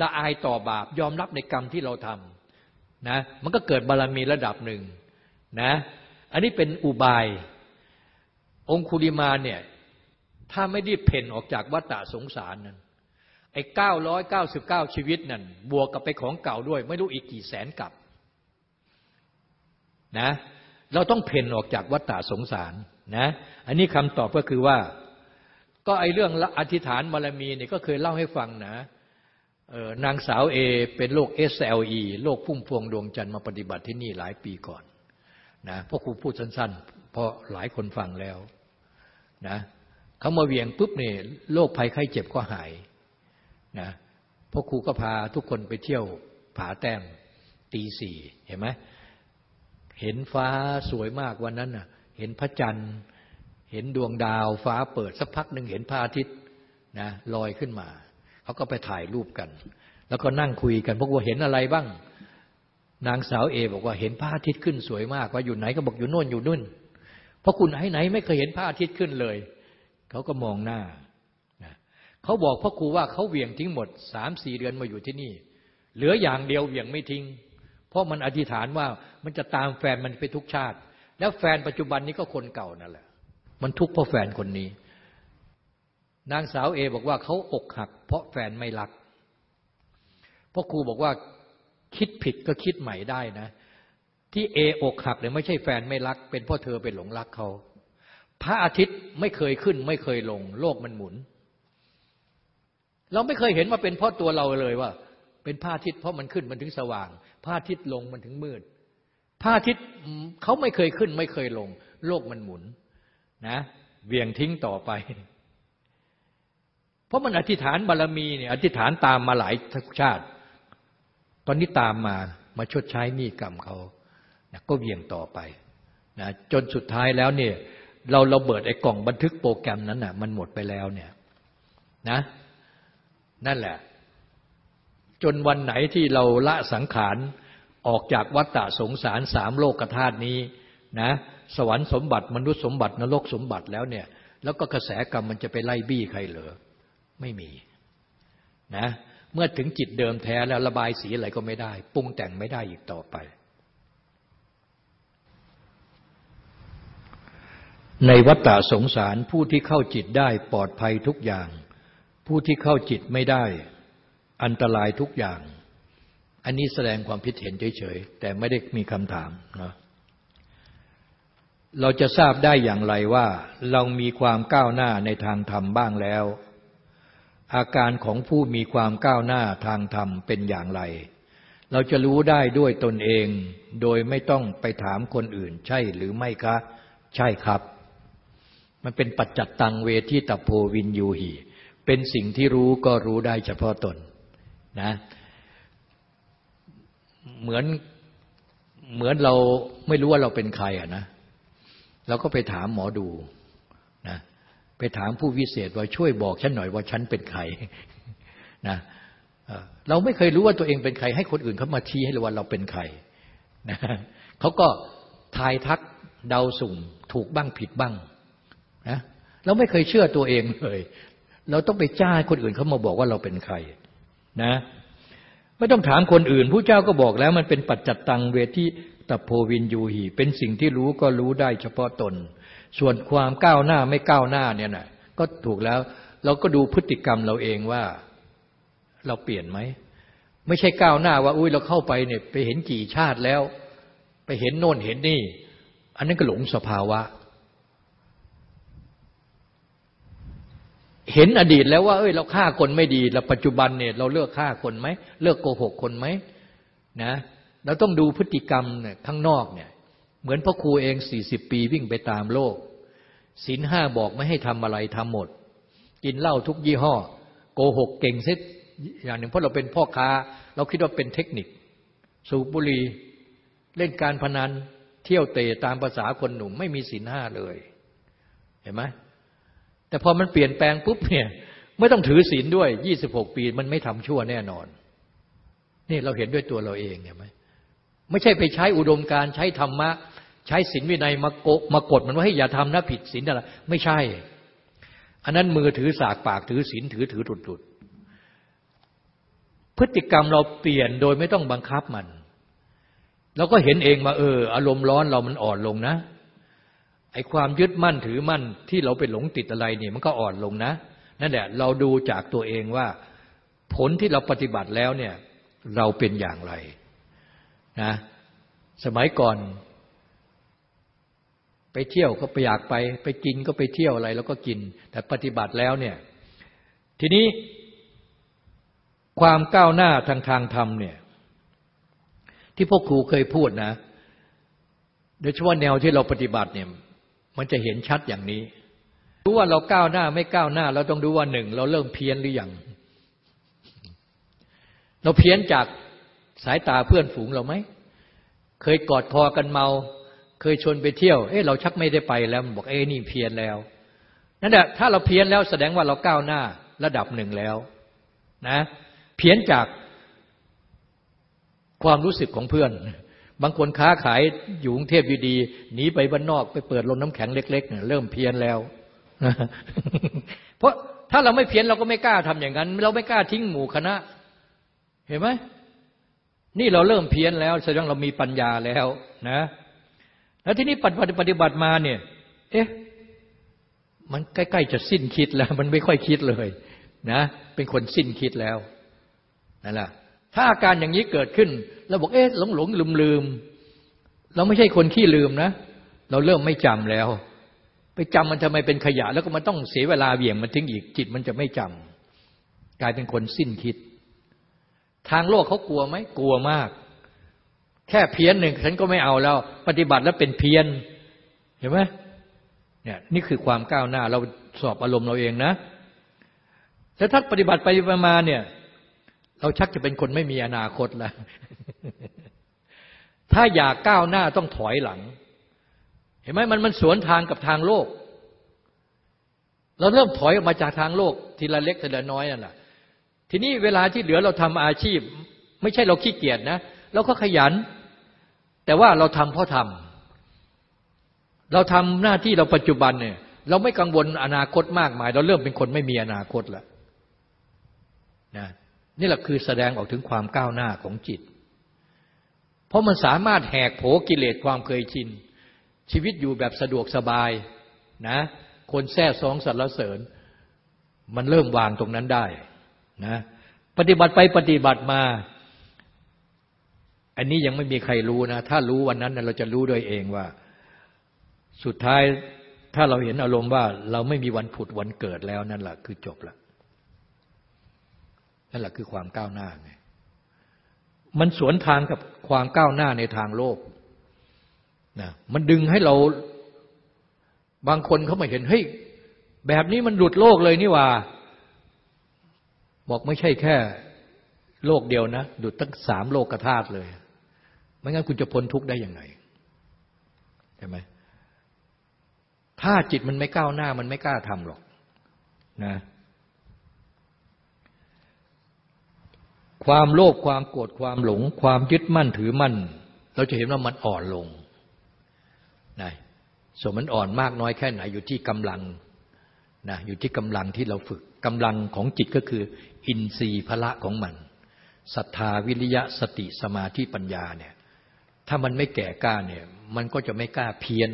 Speaker 2: ละอายต่อบาปยอมรับในกรรมที่เราทำนะ มันก็เกิดบารรมีระดับหนึ่งนะ อันนี้เป็นอุบาย องคุลิมาเนี่ย ถ้าไม่ได้เพ่นออกจากวัฏสงสารนั้นไอ้เก้าร้อยเก้าสิบเก้าชีวิตนั่นบวกกับไปของเก่าด้วย ไม่รู้อีกกี่แสนกับนะ เราต้องเพ่นออกจากวัฏฏะสงสาร นะอันนี้คำตอบก็คือว่า ก็ไอเรื่องอธิษฐานบารมีเนี่ยก็เคยเล่าให้ฟังนะนางสาวเอเป็นโรค SLE โรคพุ่มพวงดวงจันทร์มาปฏิบัติที่นี่หลายปีก่อนนะพ่อครูพูดสั้นๆเพราะหลายคนฟังแล้วนะเขามาเวียงปุ๊บเนี่ยโรคภัยไข้เจ็บก็หายนะพ่อครูก็พาทุกคนไปเที่ยวผาแต้มตีสี่เห็นไหมเห็นฟ้าสวยมากวันนั้นน่ะ เห็นพระจันทร์ เห็นดวงดาวฟ้าเปิดสักพักหนึ่งเห็นพระอาทิตย์นะลอยขึ้นมา เขาก็ไปถ่ายรูปกัน แล้วก็นั่งคุยกันพวกว่าเห็นอะไรบ้าง นางสาวเอบอกว่าเห็นพระอาทิตย์ขึ้นสวยมากว่าอยู่ไหนก็บอกอยู่โน่นอยู่นู่น เพราะคุณไหนไหนไม่เคยเห็นพระอาทิตย์ขึ้นเลย เขาก็มองหน้าเขาบอกพ่อครูว่าเขาเหวี่ยงทิ้งหมดสามสี่เดือนมาอยู่ที่นี่ เหลืออย่างเดียวเหวี่ยงไม่ทิ้ง เพราะมันอธิษฐานว่ามันจะตามแฟนมันไปทุกชาติ แล้วแฟนปัจจุบันนี้ก็คนเก่านั่นแหละ มันทุกข์เพราะแฟนคนนี้ นางสาวเอบอกว่าเขาอกหัก เพราะแฟนไม่รัก เพราะครูบอกว่าคิดผิดก็คิดใหม่ได้นะ ที่เออกหักเนี่ยไม่ใช่แฟนไม่รัก เป็นเพราะเธอไปหลงรักเขาพระอาทิตย์ไม่เคยขึ้น ไม่เคยลง โลกมันหมุน เราไม่เคยเห็นว่าเป็นเพราะตัวเราเลยว่า เป็นพระอาทิตย์เพราะมันขึ้นมันถึงสว่างพระอาทิตย์ลงมันถึงมืด พระอาทิตย์เขาไม่เคยขึ้นไม่เคยลง โลกมันหมุนนะเวียงทิ้งต่อไป เพราะมันอธิษฐานบารรมีเนี่ยอธิษฐานตามมาหลายชาติ ตอนนี้ตามมามาชดใช้หนี้กรรมเขานะก็เวียงต่อไปนะจนสุดท้ายแล้วเนี่ยเราเราเบิดไอ้กล่องบันทึกโปรแกรมนั้นนะ่ะมันหมดไปแล้วเนี่ยนะนั่นแหละ จนวันไหนที่เราละสังขาร ออกจากวัฏฏะสงสารสามโลกธาตุนี้นะสวรรค์สมบัติมนุษย์สมบัตินรกสมบัติแล้วเนี่ย แล้วก็กระแสกรรมมันจะไปไล่บี้ใครเหรอไม่มีนะเมื่อถึงจิตเดิมแท้แล้วระบายสีอะไรก็ไม่ได้ปรุงแต่งไม่ได้อีกต่อไป ในวัฏฏะสงสารผู้ที่เข้าจิตได้ปลอดภัยทุกอย่าง ผู้ที่เข้าจิตไม่ได้ อันตรายทุกอย่าง อันนี้แสดงความคิดเห็นเฉยๆ แต่ไม่ได้มีคำถามเนะเราจะทราบได้อย่างไรว่า เรามีความก้าวหน้าในทางธรรมบ้างแล้ว อาการของผู้มีความก้าวหน้าทางธรรมเป็นอย่างไร เราจะรู้ได้ด้วยตนเอง โดยไม่ต้องไปถามคนอื่น ใช่หรือไม่คะ ใช่ครับ มันเป็นปัจจัตตังเวทีตโพวินยูหีเป็นสิ่งที่รู้ก็รู้ได้เฉพาะตนนะ เหมือนเหมือนเราไม่รู้ว่าเราเป็นใครอะนะเราก็ไปถามหมอดูนะไปถามผู้วิเศษว่าช่วยบอกฉันหน่อยว่าฉันเป็นใครนะเราไม่เคยรู้ว่าตัวเองเป็นใคร ให้คนอื่นเขามาชี้ให้เราว่าเราเป็นใครนะเขาก็ทายทักเดาสุ่ม ถูกบ้างผิดบ้างนะเราไม่เคยเชื่อตัวเองเลย เราต้องไปจ้าคนอื่นเขามาบอกว่าเราเป็นใครนะ ไม่ต้องถามคนอื่นผู้เจ้าก็บอกแล้วมันเป็นปัจจัตตังเวทีตโพวินยูหีเป็นสิ่งที่รู้ก็รู้ได้เฉพาะตน ส่วนความก้าวหน้าไม่ก้าวหน้าเนี่ยนะก็ถูกแล้ว เราก็ดูพฤติกรรมเราเองว่าเราเปลี่ยนไหม ไม่ใช่ก้าวหน้าว่า อุ้ยเราเข้าไปเนี่ยไปเห็นกี่ชาติแล้ว ไปเห็นโน่นเห็นนี่ อันนั้นก็หลงสภาวะ เห็นอดีตแล้วว่า เอ้ย เราฆ่าคนไม่ดีแล้วปัจจุบันเนี่ย เราเลิกฆ่าคนไหมเลิกโกหกคนไหมนะเราต้องดูพฤติกรรมเนี่ยข้างนอกเนี่ย เหมือนพ่อครูเองสี่สิบปีวิ่งไปตามโลกศีลห้าบอกไม่ให้ทำอะไรทำหมด กินเหล้าทุกยี่ห้อ โกหกเก่งเซ็ตอย่างหนึ่งเพราะเราเป็นพ่อค้า เราคิดว่าเป็นเทคนิค สูบบุหรี่เล่นการพนันเที่ยวเตะตามภาษาคนหนุ่มไม่มีศีลห้าเลย เห็นไหม แต่พอมันเปลี่ยนแปลงปุ๊บเนี่ยไม่ต้องถือศีลด้วยยี่สิบหกปีมันไม่ทำชั่วแน่นอน นี่เราเห็นด้วยตัวเราเองเห็นไหมไม่ใช่ไปใช้อุดมการใช้ธรรมะ ใช้ศีลวินัยมาโกมากดมันว่าให้อย่าทำนะผิดศีลอะไรไม่ใช่ อันนั้นมือถือสากปากถือศีลถือถือตุดตุดพฤติกรรมเราเปลี่ยนโดยไม่ต้องบังคับมันเราก็เห็นเองมาเออ อารมณ์ร้อนเรามันอ่อนลงนะ ไอ้ความยึดมั่นถือมั่นที่เราไปหลงติดอะไรเนี่ยมันก็อ่อนลงนะ นั่นแหละเราดูจากตัวเองว่า ผลที่เราปฏิบัติแล้วเนี่ยเราเป็นอย่างไรนะสมัยก่อน ไปเที่ยวก็ไปอยากไป ไปกินก็ไปเที่ยวอะไร แล้วก็กิน แต่ปฏิบัติแล้วเนี่ย ทีนี้ความก้าวหน้าทางทางธรรมเนี่ย ที่พวกครูเคยพูดนะโดยเฉพาะแนวที่เราปฏิบัติเนี่ย มันจะเห็นชัดอย่างนี้ รู้ว่าเราก้าวหน้าไม่ก้าวหน้า เราต้องดูว่าหนึ่งเราเริ่มเพี้ยนหรือยัง เราเพี้ยนจากสายตาเพื่อนฝูงเราไหม เคยกอดคอกันเมา เคยชวนไปเที่ยว เอ๊ะเราชักไม่ได้ไปแล้ว บอกเอ้นี่เพี้ยนแล้ว นั่นแหละถ้าเราเพี้ยนแล้วแสดงว่าเราก้าวหน้าระดับหนึ่งแล้วนะ เพี้ยนจากความรู้สึกของเพื่อน บางคนค้าขายอยู่กรุงเทพดีๆหนีไปบ้านนอกไปเปิดโรงน้ำแข็งเล็กๆเนี่ยเริ่มเพี้ยนแล้ว เพราะถ้าเราไม่เพี้ยนเราก็ไม่กล้าทำอย่างนั้น เราไม่กล้าทิ้งหมู่คณะ เห็นไหมนี่เราเริ่มเพี้ยนแล้วแสดงเรามีปัญญาแล้วนะ แล้วที่นี้ปฏิบัติมาเนี่ย เอ๊ะมันใกล้ๆจะสิ้นคิดแล้ว มันไม่ค่อยคิดเลย นะ เป็นคนสิ้นคิดแล้วนั่นแหละ ถ้าอาการอย่างนี้เกิดขึ้นเราบอกเอ๊ะหลงหลงลืมลืมเราไม่ใช่คนขี้ลืมนะ เราเริ่มไม่จำแล้ว ไปจำมันทำไมเป็นขยะ แล้วก็มันต้องเสียเวลาเบี่ยงมันทิ้งอีกจิตมันจะไม่จำกลายเป็นคนสิ้นคิด ทางโลกเขากลัวไหมกลัวมาก แค่เพี้ยนหนึ่งฉันก็ไม่เอาแล้ว ปฏิบัติแล้วเป็นเพี้ยน เห็นไหมเนี่ยนี่คือความก้าวหน้า เราสอบอารมณ์เราเองนะแต่ถ้าปฏิบัติไปมาเนี่ย เราชักจะเป็นคนไม่มีอนาคตแล้วถ้าอยากก้าวหน้าต้องถอยหลัง เห็นไหมมันมันสวนทางกับทางโลก เราเริ่มถอยออกมาจากทางโลก ทีละเล็กทีละน้อยนั่นแหละทีนี้เวลาที่เหลือเราทำอาชีพ ไม่ใช่เราขี้เกียจนะเราก็ขยัน แต่ว่าเราทำเพราะทำเราทำหน้าที่เราปัจจุบันเนี่ย เราไม่กังวลอนาคตมากมาย เราเริ่มเป็นคนไม่มีอนาคตแล้วนะ นี่แหละคือแสดงออกถึงความก้าวหน้าของจิต เพราะมันสามารถแหกโผกิเลสความเคยชิน ชีวิตอยู่แบบสะดวกสบายนะ คนแท้สองสรรเสริญ มันเริ่มวางตรงนั้นได้นะปฏิบัติไปปฏิบัติมา อันนี้ยังไม่มีใครรู้นะ ถ้ารู้วันนั้นเราจะรู้โดยเองว่า สุดท้ายถ้าเราเห็นอารมณ์ว่าเราไม่มีวันผุดวันเกิดแล้วนั่นแหละคือจบละ นั่นแหละคือความก้าวหน้าไงมันสวนทางกับความก้าวหน้าในทางโลกนะมันดึงให้เราบางคนเขาไม่เห็นเฮ้ยแบบนี้มันหลุดโลกเลยนี่ว่า บอกไม่ใช่แค่ โลกเดียวนะหลุดตั้งสามโลกธาตุเลย ไม่งั้นคุณจะพ้นทุกข์ได้ยังไงใช่ไหมถ้าจิตมันไม่ก้าวหน้า มันไม่กล้าทำหรอกนะ ความโลภความโกรธความหลง ความยึดมั่นถือมั่น เราจะเห็นว่ามันอ่อนลงนะส่วนมันอ่อนมากน้อยแค่ไหนอยู่ที่กำลังนะอยู่ที่กำลังที่เราฝึกกำลังของจิตก็คือ อินทรีย์พละของมันศรัทธาวิริยะสติสมาธิปัญญาเนี่ยถ้ามันไม่แก่กล้าเนี่ยมันก็จะไม่กล้าเพี้ยน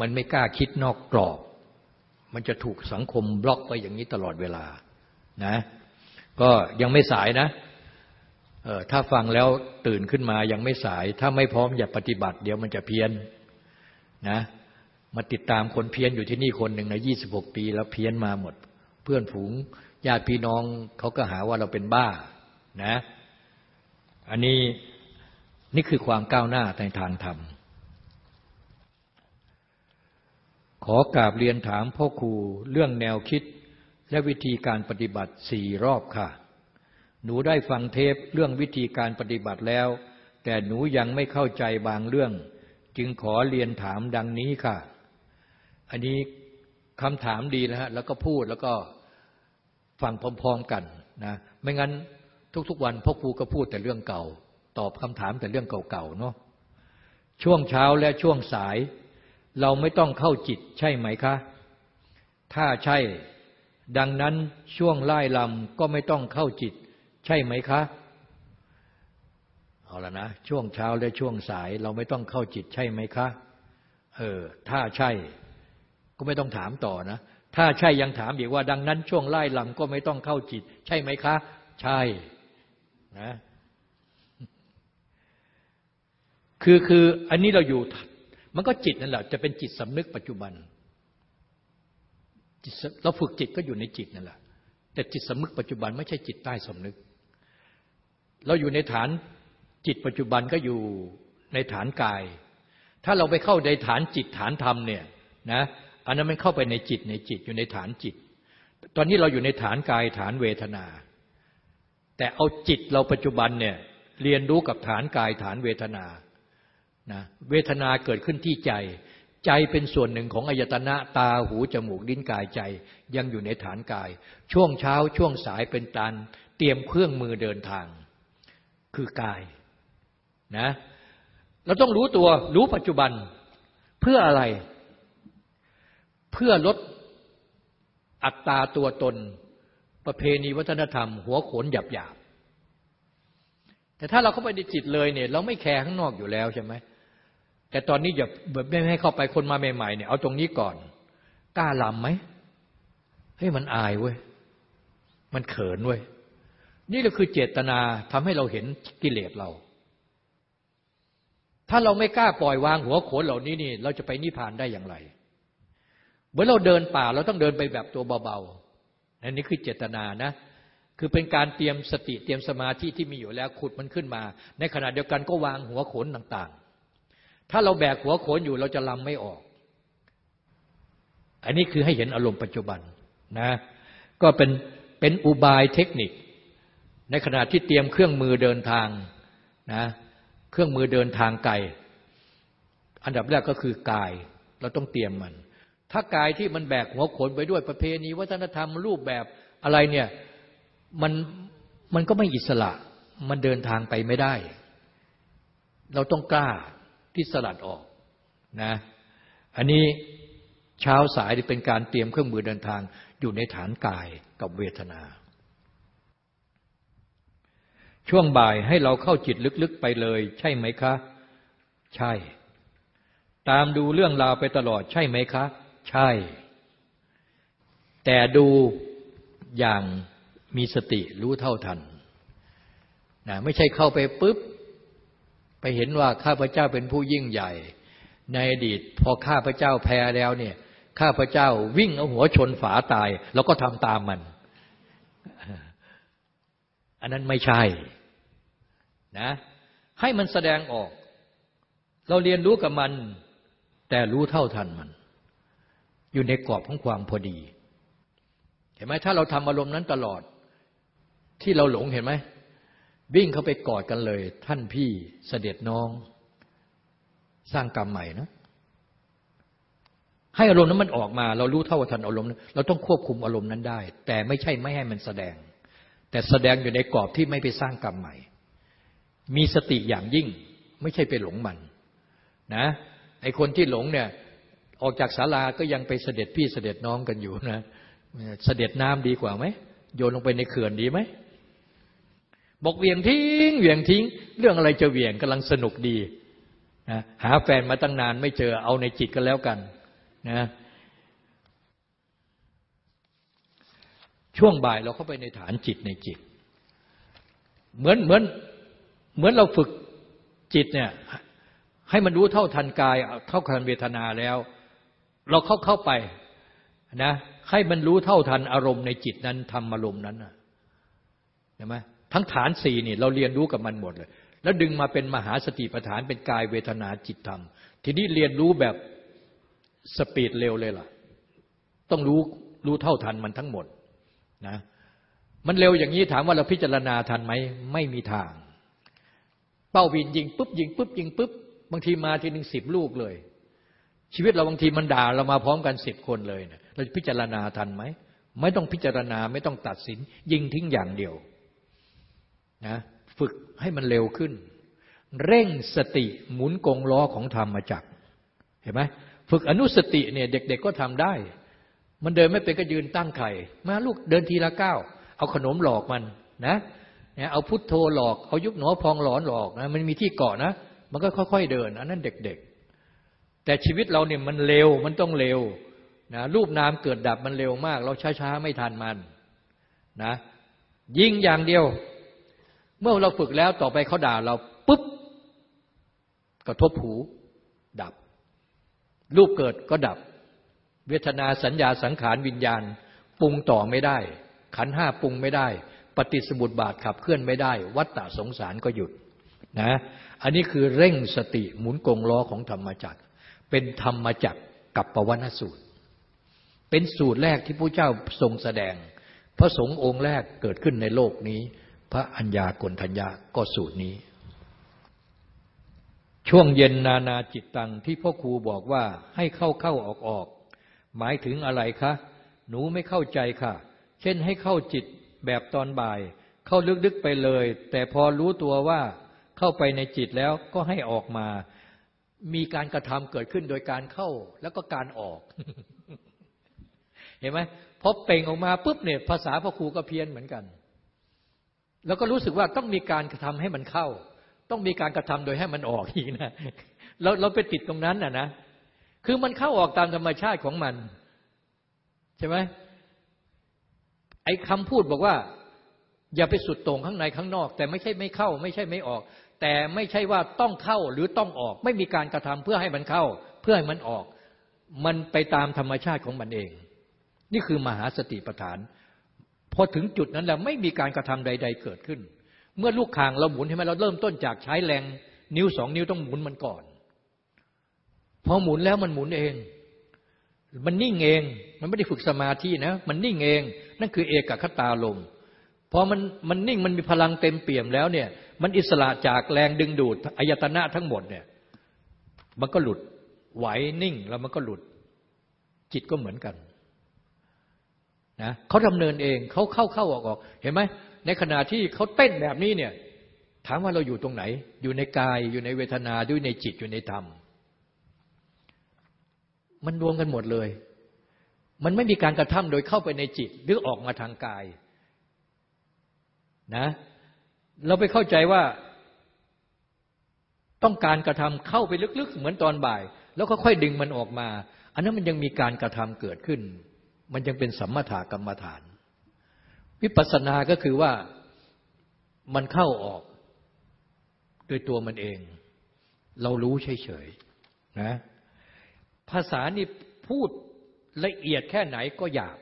Speaker 2: มันไม่กล้าคิดนอกกรอบ มันจะถูกสังคมบล็อกไว้อย่างนี้ตลอดเวลานะ ก็ยังไม่สายนะเออถ้าฟังแล้วตื่นขึ้นมายังไม่สาย ถ้าไม่พร้อมอย่าปฏิบัติ เดี๋ยวมันจะเพี้ยนนะมาติดตามคนเพี้ยนอยู่ที่นี่คนหนึ่งนะยี่สิบหกปี แล้วเพี้ยนมาหมด เพื่อนฝูงญาติพี่น้องเขาก็หาว่าเราเป็นบ้านะ อันนี้นี่คือความก้าวหน้าในทางธรรม ขอกราบเรียนถามพ่อครูเรื่องแนวคิด และวิธีการปฏิบัติสี่รอบค่ะ หนูได้ฟังเทปเรื่องวิธีการปฏิบัติแล้ว แต่หนูยังไม่เข้าใจบางเรื่อง จึงขอเรียนถามดังนี้ค่ะ อันนี้คำถามดีนะฮะ แล้วก็พูดแล้วก็ฟังพร้อมๆกันนะ ไม่งั้นทุกๆวันพ่อครูก็พูดแต่เรื่องเก่า ตอบคำถามแต่เรื่องเก่าๆเนาะ ช่วงเช้าและช่วงสาย เราไม่ต้องเข้าจิตใช่ไหมคะ ถ้าใช่ ดังนั้นช่วงไล่ลำก็ไม่ต้องเข้าจิต ใช่ไหมคะ เอาละนะ ช่วงเช้าและช่วงสายเราไม่ต้องเข้าจิตใช่ไหมคะ เออ ถ้าใช่ ก็ไม่ต้องถามต่อนะ ถ้าใช่ยังถามอีกว่า ดังนั้นช่วงไล่ลำก็ไม่ต้องเข้าจิต ใช่ไหมคะ ใช่นะคือคืออันนี้เราอยู่มันก็จิตนั่นแหละจะเป็นจิตสำนึกปัจจุบัน จิตเราฝึกจิตก็อยู่ในจิตนั่นแหละแต่จิตสำนึกปัจจุบันไม่ใช่จิตใต้สำนึก เราอยู่ในฐานจิตปัจจุบันก็อยู่ในฐานกาย ถ้าเราไปเข้าในฐานจิตฐานธรรมเนี่ยนะอันนั้นมันเข้าไปในจิตในจิตอยู่ในฐานจิต ตอนนี้เราอยู่ในฐานกายฐานเวทนา แต่เอาจิตเราปัจจุบันเนี่ยเรียนรู้กับฐานกายฐานเวทนานะเวทนาเกิดขึ้นที่ใจ ใจเป็นส่วนหนึ่งของอายตนะตาหูจมูกลิ้นกายใจ ยังอยู่ในฐานกาย ช่วงเช้าช่วงสายเป็นการเตรียมเครื่องมือเดินทาง คือกายนะเราต้องรู้ตัวรู้ปัจจุบันเพื่ออะไร เพื่อลดอัตราตัวตน ประเพณีวัฒนธรรม หัวโขนหยาบหยาบแต่ถ้าเราเข้าไปในจิตเลยเนี่ย เราไม่แคร์ข้างนอกอยู่แล้วใช่ไหม แต่ตอนนี้อย่าไม่ให้เข้าไปคนมาใหม่ๆเนี่ยเอาตรงนี้ก่อน กล้าลำไหมให้ยมันอายเว้ยมันเขินเว้ยนี่ก็คือเจตนาทำให้เราเห็นกิเลสเรา ถ้าเราไม่กล้าปล่อยวางหัวโขนเหล่านี้นี่ เราจะไปนิพพานได้อย่างไรเหมือนเราเดินป่าเราต้องเดินไปแบบตัวเบาๆอันนี้คือเจตนานะ คือเป็นการเตรียมสติเตรียมสมาธิที่มีอยู่แล้วขุดมันขึ้นมา ในขณะเดียวกันก็วางหัวโขนต่างๆ ถ้าเราแบกหัวโขนอยู่เราจะลำไม่ออก อันนี้คือให้เห็นอารมณ์ปัจจุบันนะก็เป็นเป็นอุบายเทคนิค ในขณะที่เตรียมเครื่องมือเดินทางนะเครื่องมือเดินทางไกลอันดับแรกก็คือกาย เราต้องเตรียมมัน ถ้ากายที่มันแบกหัวโขนไปด้วยประเพณีวัฒนธรรมรูปแบบอะไรเนี่ยมันมันก็ไม่อิสระ มันเดินทางไปไม่ได้ เราต้องกล้า ที่สลัดออกนะอันนี้เช้าสายเป็นการเตรียมเครื่องมือเดินทางอยู่ในฐานกายกับเวทนา ช่วงบ่ายให้เราเข้าจิตลึกๆไปเลย ใช่ไหมคะ ใช่ ตามดูเรื่องราวไปตลอดใช่ไหมคะ ใช่ แต่ดูอย่างมีสติรู้เท่าทันนะไม่ใช่เข้าไปปุ๊บ ไปเห็นว่าข้าพเจ้าเป็นผู้ยิ่งใหญ่ ในอดีต พอข้าพเจ้าแพ้แล้วเนี่ย ข้าพเจ้าวิ่งเอาหัวชนฝาตาย แล้วก็ทำตามมัน อันนั้นไม่ใช่นะให้มันแสดงออก เราเรียนรู้กับมัน แต่รู้เท่าทันมัน อยู่ในกรอบของความพอดี เห็นไหมถ้าเราทำอารมณ์นั้นตลอด ที่เราหลงเห็นไหม วิ่งเข้าไปกอดกันเลย ท่านพี่เสด็จน้อง สร้างกรรมใหม่นะ ให้อารมณ์นั้นมันออกมา เรารู้เท่าทันอารมณ์เราต้องควบคุมอารมณ์นั้นได้ แต่ไม่ใช่ไม่ให้มันแสดง แต่แสดงอยู่ในกรอบที่ไม่ไปสร้างกรรมใหม่ มีสติอย่างยิ่ง ไม่ใช่ไปหลงมันนะไอคนที่หลงเนี่ยออกจากศาลาก็ยังไปเสด็จพี่เสด็จน้องกันอยู่นะ เสด็จน้ำดีกว่าไหมโยนลงไปในเขื่อนดีไหม บอกเวียงทิ้งเวียงทิ้ง เรื่องอะไรจะเวียงกำลังสนุกดีนะหาแฟนมาตั้งนานไม่เจอเอาในจิตกันแล้วกันนะช่วงบ่ายเราเข้าไปในฐานจิตในจิต เหมือนเหมือนเหมือนเราฝึกจิตเนี่ยให้มันรู้เท่าทันกายเท่าทันเวทนาแล้ว เราเข้าเข้าไปนะให้มันรู้เท่าทันอารมณ์ในจิตนั้นทำอารมณ์นั้นเห็นไหม ทั้งฐานสี่นี่เราเรียนรู้กับมันหมดเลย แล้วดึงมาเป็นมหาสติปัฏฐานเป็นกายเวทนาจิตธรรม ทีนี้เรียนรู้แบบสปีดเร็วเลยล่ะ ต้องรู้รู้เท่าทันมันทั้งหมดนะมันเร็วอย่างนี้ถามว่าเราพิจารณาทันไหมไม่มีทาง เป้าบินยิงปุ๊บยิงปุ๊บยิงปุ๊บบางทีมาทีหนึ่งสิบลูกเลย ชีวิตเราบางทีมันด่าเรามาพร้อมกันสิบคนเลยเนะเราจะพิจารณาทันไหมไม่ต้องพิจารณาไม่ต้องตัดสิน ยิงทิ้งอย่างเดียว นะฝึกให้มันเร็วขึ้น เร่งสติหมุนกงล้อของธรรมมาจักเห็นไหมฝึกอนุสติเนี่ยเด็ก ๆก็ทำได้ มันเดินไม่เป็นก็ยืนตั้งไข่ มาลูกเดินทีละก้าวเอาขนมหลอกมันนะเนี่ยเอาพุทโธหลอก เอายุบหนอพองหลอนหลอกนะมันมีที่เกาะนะ มันก็ค่อย ๆเดินอันนั้นเด็ก ๆ แต่ชีวิตเราเนี่ยมันเร็วมันต้องเร็วนะรูปนามเกิดดับมันเร็วมาก เราช้าๆไม่ทันมันนะยิงอย่างเดียว เมื่อเราฝึกแล้วต่อไปเขาด่าเราปุ๊บกระทบหู ดับ รูปเกิดก็ดับ เวทนาสัญญาสังขารวิญญาณ ปรุงต่อไม่ได้ ขันห้าปรุงไม่ได้ ปฏิสมุติบาทขับเคลื่อนไม่ได้ วัฏฏะสงสารก็หยุดนะอันนี้คือเร่งสติหมุนกงล้อของธรรมจักร เป็นธรรมจักกับปวนสูตร เป็นสูตรแรกที่พระเจ้าทรงแสดง พระสงฆ์องค์แรกเกิดขึ้นในโลกนี้ พระอัญญากลทัญญาก็สูตรนี้ ช่วงเย็นนานาจิตตังที่พ่อครูบอกว่าให้เข้าเข้าออกออก หมายถึงอะไรคะ หนูไม่เข้าใจค่ะ เช่นให้เข้าจิตแบบตอนบ่าย เข้าลึกๆไปเลย แต่พอรู้ตัวว่าเข้าไปในจิตแล้วก็ให้ออกมา มีการกระทำเกิดขึ้นโดยการเข้าแล้วก็การออก เห็นไหมพอเป่งออกมาปุ๊บเนี่ยภาษาพ่อครูก็เพี้ยนเหมือนกัน แล้วก็รู้สึกว่าต้องมีการกระทำให้มันเข้า ต้องมีการกระทำโดยให้มันออกอีกนะเราเราไปติดตรงนั้นอะนะคือมันเข้าออกตามธรรมชาติของมัน ใช่ไหมไอ้คำพูดบอกว่า อย่าไปสุดตรงข้างในข้างนอก แต่ไม่ใช่ไม่เข้า ไม่ใช่ไม่ออก แต่ไม่ใช่ว่าต้องเข้าหรือต้องออก ไม่มีการกระทำเพื่อให้มันเข้า เพื่อให้มันออก มันไปตามธรรมชาติของมันเอง นี่คือมหาสติปัฏฐาน พอถึงจุดนั้นแล้วไม่มีการกระทำใด ๆ เกิดขึ้น เมื่อลูกคางเราหมุนใช่ไหมเราเริ่มต้นจากใช้แรงนิ้วสองนิ้วต้องหมุนมันก่อน พอหมุนแล้วมันหมุนเอง มันนิ่งเอง มันไม่ได้ฝึกสมาธินะ มันนิ่งเอง นั่นคือเอกคตาลมพอมันมันนิ่งมันมีพลังเต็มเปี่ยมแล้วเนี่ย มันอิสระจากแรงดึงดูดอายตนะทั้งหมดเนี่ย มันก็หลุดไหวนิ่งแล้วมันก็หลุด จิตก็เหมือนกัน นะเขาดำเนินเองเขาเข้าเข้าออกออกเห็นไหมในขณะที่เขาเต้นแบบนี้เนี่ย ถามว่าเราอยู่ตรงไหน อยู่ในกายอยู่ในเวทนาด้วยในจิตอยู่ในธรรม มันรวมกันหมดเลย มันไม่มีการกระทำโดยเข้าไปในจิต หรือออกมาทางกายนะ เราไปเข้าใจว่าต้องการกระทำเข้าไปลึกๆ เหมือนตอนบ่าย แล้วก็ค่อยดึงมันออกมา อันนั้นมันยังมีการกระทำเกิดขึ้น มันยังเป็นสัมมาถากรรมฐาน วิปัสสนาก็คือว่ามันเข้าออกโดยตัวมันเอง เรารู้เฉยๆนะภาษานี่พูดละเอียดแค่ไหนก็หยาบ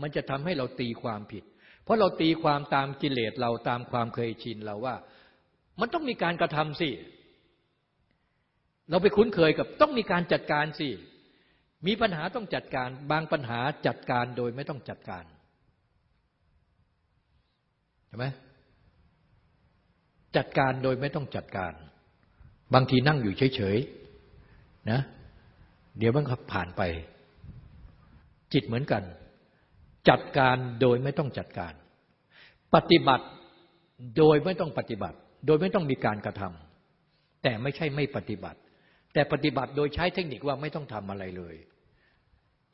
Speaker 2: มันจะทำให้เราตีความผิด เพราะเราตีความตามกิเลสเราตามความเคยชินเราว่า มันต้องมีการกระทำสิ เราไปคุ้นเคยกับต้องมีการจัดการสิ มีปัญหาต้องจัดการ บางปัญหาจัดการโดยไม่ต้องจัดการเห็นไหมจัดการโดยไม่ต้องจัดการ บางทีนั่งอยู่เฉยๆนะเดี๋ยวมันก็ผ่านไป จิตเหมือนกัน จัดการโดยไม่ต้องจัดการ ปฏิบัติโดยไม่ต้องปฏิบัติ โดยไม่ต้องมีการกระทำแต่ไม่ใช่ไม่ปฏิบัติ แต่ปฏิบัติโดยใช้เทคนิคว่าไม่ต้องทำอะไรเลย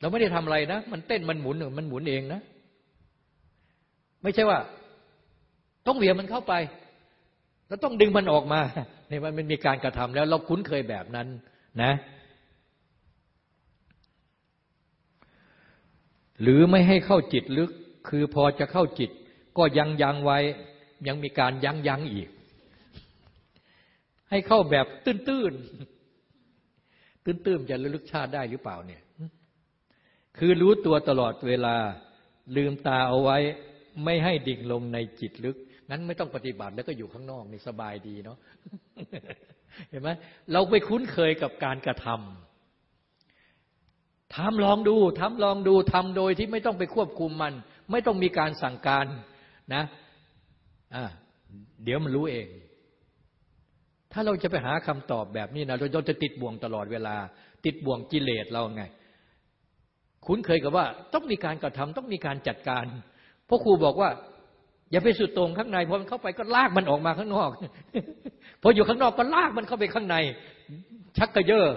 Speaker 2: เราไม่ได้ทำอะไรนะ มันเต้นมันหมุนมันหมุนเองนะ ไม่ใช่ว่า ต้องเหวี่ยงมันเข้าไป แล้วต้องดึงมันออกมาเนี่ยมันมีการกระทำแล้ว เราคุ้นเคยแบบนั้นนะ หรือไม่ให้เข้าจิตลึก คือพอจะเข้าจิต ก็ยังยังไว้ ยังมีการยังยังอีก ให้เข้าแบบตื้นตื้นตื้นตื้นจะระลึกชาติได้หรือเปล่าเนี่ย คือรู้ตัวตลอดเวลาลืมตาเอาไว้ไม่ให้ดิ่งลงในจิตลึก งั้นไม่ต้องปฏิบัติแล้วก็อยู่ข้างนอกนี่สบายดีเนาะเห็นไหมเราไปคุ้นเคยกับการกระทำทำลองดูทำลองดูทำโดยที่ไม่ต้องไปควบคุมมัน ไม่ต้องมีการสั่งการนะอ่าเดี๋ยวมันรู้เอง ถ้าเราจะไปหาคำตอบแบบนี้นะเราจะติดบ่วงตลอดเวลา ติดบ่วงกิเลสเราไง คุ้นเคยกับว่าต้องมีการกระทำต้องมีการจัดการเพราะครูบอกว่า อย่าไปสุดตรงข้างในพอมันเข้าไปก็ลากมันออกมาข้างนอกพออยู่ข้างนอกก็ลากมันเข้าไปข้างใน ชักกระเยอะ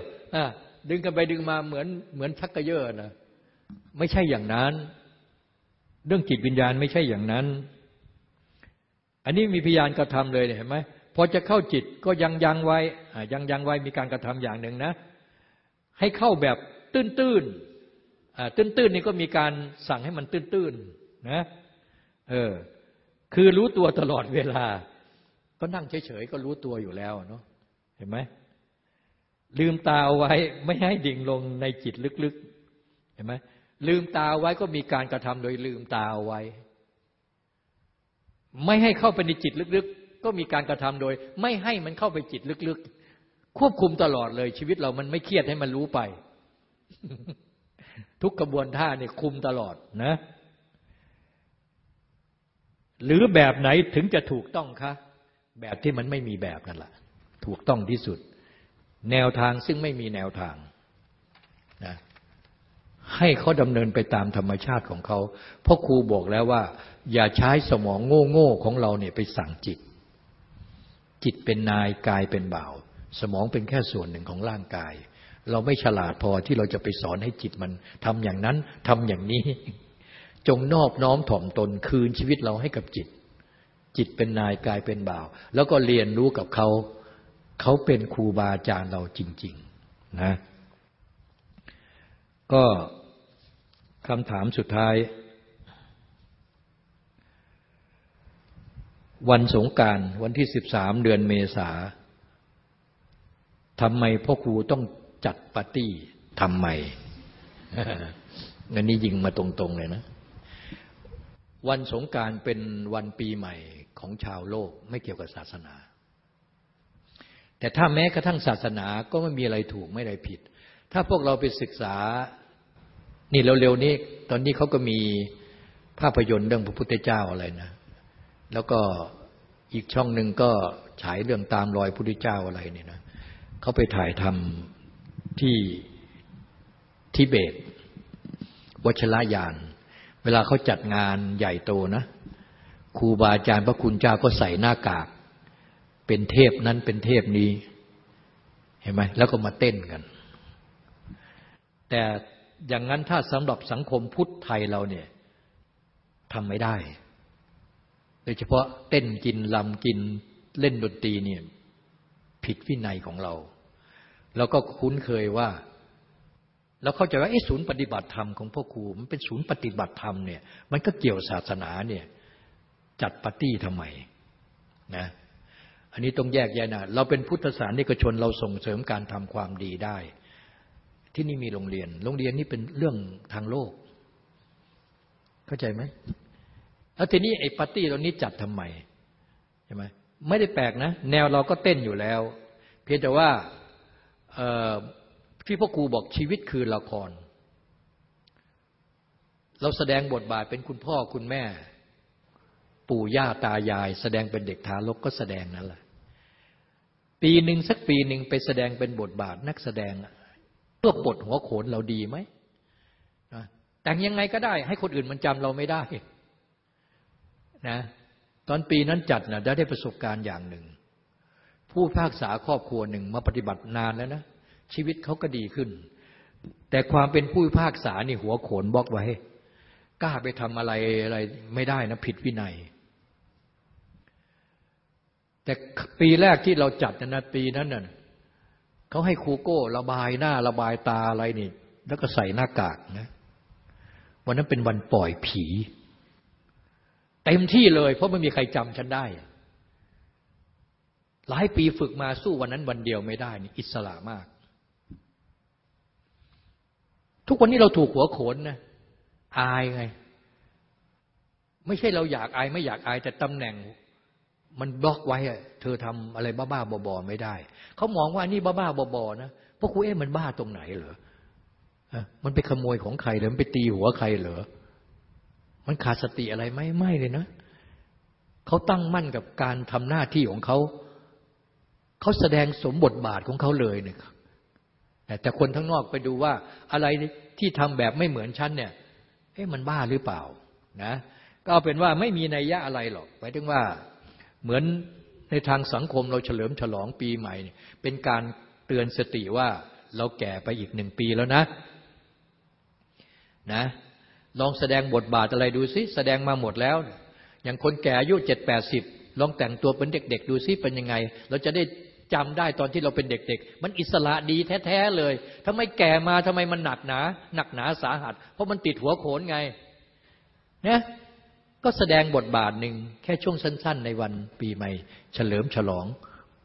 Speaker 2: ดึงกันไปดึงมาเหมือนเหมือนชักกระเยอะนะไม่ใช่อย่างนั้น เรื่องจิตวิญญาณไม่ใช่อย่างนั้น อันนี้มีพยานกระทำเลยเห็นไหมพอจะเข้าจิตก็ยังยังไว้ยังยังไว้มีการกระทำอย่างหนึ่งนะ ให้เข้าแบบตื้นตื้น ตื้นตื้นนี่ก็มีการสั่งให้มันตื้นตื้นนะเออคือรู้ตัวตลอดเวลา ก็นั่งเฉยๆก็รู้ตัวอยู่แล้วเนาะเห็นไหมลืมตาเอาไว้ไม่ให้ดิ่งลงในจิตลึกๆ เห็นไหมลืมตาไว้ก็มีการกระทำโดยลืมตาไว้ ไม่ให้เข้าไปในจิตลึกๆ ก็มีการกระทำโดย ไม่ให้มันเข้าไปจิตลึกๆ ควบคุมตลอดเลยชีวิตเรามันไม่เครียดให้มันรู้ไป ทุกกระบวนท่าเนี่ยคุมตลอดนะ หรือแบบไหนถึงจะถูกต้องคะ แบบที่มันไม่มีแบบนั่นแหละถูกต้องที่สุด แนวทางซึ่งไม่มีแนวทางนะให้เขาดำเนินไปตามธรรมชาติของเขาเพราะครูบอกแล้วว่า อย่าใช้สมองโง่โง่ของเราเนี่ยไปสั่งจิต จิตเป็นนายกายเป็นบ่าว สมองเป็นแค่ส่วนหนึ่งของร่างกาย เราไม่ฉลาดพอที่เราจะไปสอนให้จิตมันทำอย่างนั้นทำอย่างนี้ จงนอบน้อมถ่อมตนคืนชีวิตเราให้กับจิต จิตเป็นนายกายเป็นบ่าว แล้วก็เรียนรู้กับเขา เขาเป็นครูบาอาจารย์เราจริง ๆนะ ก็คำถามสุดท้าย วันสงการวันที่สิบสามเดือนเมษาทำไมพ่อครูต้อง จัดปาร์ตี้ทำไมงันนี้ยิงมาตรงๆเลยนะ วันสงการเป็นวันปีใหม่ของชาวโลกไม่เกี่ยวกับศาสนา แต่ถ้าแม้กระทั่งศาสนาก็ไม่มีอะไรถูกไม่อะไรผิด ถ้าพวกเราไปศึกษา นี่เร็วๆนี้ ตอนนี้เขาก็มีภาพยนตร์เรื่องพระพุทธเจ้าอะไรนะ แล้วก็อีกช่องหนึ่งก็ฉายเรื่องตามรอยพระพุทธเจ้าอะไรเนี่ยนะเขาไปถ่ายทำ ที่ทิเบต วชรยาน เวลาเขาจัดงานใหญ่โตนะครูบาอาจารย์พระคุณเจ้าก็ใส่หน้ากาก เป็นเทพนั้นเป็นเทพนี้ เห็นไหมแล้วก็มาเต้นกัน แต่อย่างนั้นถ้าสำหรับสังคมพุทธไทยเราเนี่ยทำไม่ได้ โดยเฉพาะเต้นกินลำกินเล่นดนตรีเนี่ยผิดวินัยของเรา เราก็คุ้นเคยว่าแล้วเข้าใจว่าไอ้ศูนย์ปฏิบัติธรรมของพ่อครูมันเป็นศูนย์ปฏิบัติธรรมเนี่ย มันก็เกี่ยวศาสนาเนี่ยจัดปาร์ตี้ทำไมนะอันนี้ต้องแยกแยะนะเราเป็นพุทธศาสนิกชนเราส่งเสริมการทำความดีได้ ที่นี่มีโรงเรียน โรงเรียนนี่เป็นเรื่องทางโลก เข้าใจไหมแล้วทีนี้ไอ้ปาร์ตี้ตรงนี้จัดทำไมใช่ไหมไม่ได้แปลกนะ แนวเราก็เต้นอยู่แล้ว เพียงแต่ว่า ที่พ่อครูบอกชีวิตคือละคร เราแสดงบทบาทเป็นคุณพ่อคุณแม่ ปู่ย่าตายาย แสดงเป็นเด็กทารกก็แสดงนั่นแหละ ปีหนึ่งสักปีหนึ่งไปแสดงเป็นบทบาทนักแสดงเพื่อปลดหัวโขนเราดีไหมแต่งยังไงก็ได้ ให้คนอื่นมันจำเราไม่ได้นะตอนปีนั้นจัดนะได้ได้ประสบการณ์อย่างหนึ่ง ผู้พากษาครอบครัวหนึ่งมาปฏิบัตินานแล้วนะ ชีวิตเขาก็ดีขึ้น แต่ความเป็นผู้พากษานี่หัวโขนบล็อกไว้กล้าไปทำอะไรอะไรไม่ได้นะผิดวินัย แต่ปีแรกที่เราจัดนะปีนั้นน่ะเขาให้ครูโก้ระบายหน้าระบายตาอะไรนี่ แล้วก็ใส่หน้ากากนะวันนั้นเป็นวันปล่อยผี เต็มที่เลย เพราะไม่มีใครจำฉันได้ หลายปีฝึกมาสู้วันนั้นวันเดียวไม่ได้นี่อิสระมาก ทุกวันนี้เราถูกหัวโขนนะอายไง ไม่ใช่เราอยากอายไม่อยากอายแต่ตำแหน่ง มันบล็อกไว้อะเธอทำอะไรบ้าๆบอๆไม่ได้เขามองว่านี่บ้าๆบอๆนะพวกคุเอ๊ะมันบ้าตรงไหนเหรอมันไปขโมยของใครหรือมันไปตีหัวใครเหรอมันขาดสติอะไรไหมไม่เลยนะเขาตั้งมั่นกับการทำหน้าที่ของเขา เขาแสดงสมบทบาทของเขาเลยเนี่ยแต่คนทั้งนอกไปดูว่าอะไรที่ทำแบบไม่เหมือนฉันเนี่ยเอ๊ะมันบ้าหรือเปล่านะก็เอาเป็นว่าไม่มีนัยยะอะไรหรอกหมายถึงว่าเหมือนในทางสังคมเราเฉลิมฉลองปีใหม่ เป็นการเตือนสติว่าเราแก่ไปอีกหนึ่งปีแล้วนะนะ ลองแสดงบทบาทอะไรดูซิแสดงมาหมดแล้ว อย่างคนแก่อายุเจ็ดแปดสิบลองแต่งตัวเป็นเด็ก ๆ ดูซิเป็นยังไง เราจะได้ จำได้ตอนที่เราเป็นเด็กๆ มันอิสระดีแท้ๆเลยทำไมแก่มาทำไมมันหนักหนา หนักหนาสาหัส เพราะมันติดหัวโขนไงเนี่ยก็แสดงบทบาทหนึ่งแค่ช่วงสั้น ๆ ในวันปีใหม่ เฉลิมฉลอง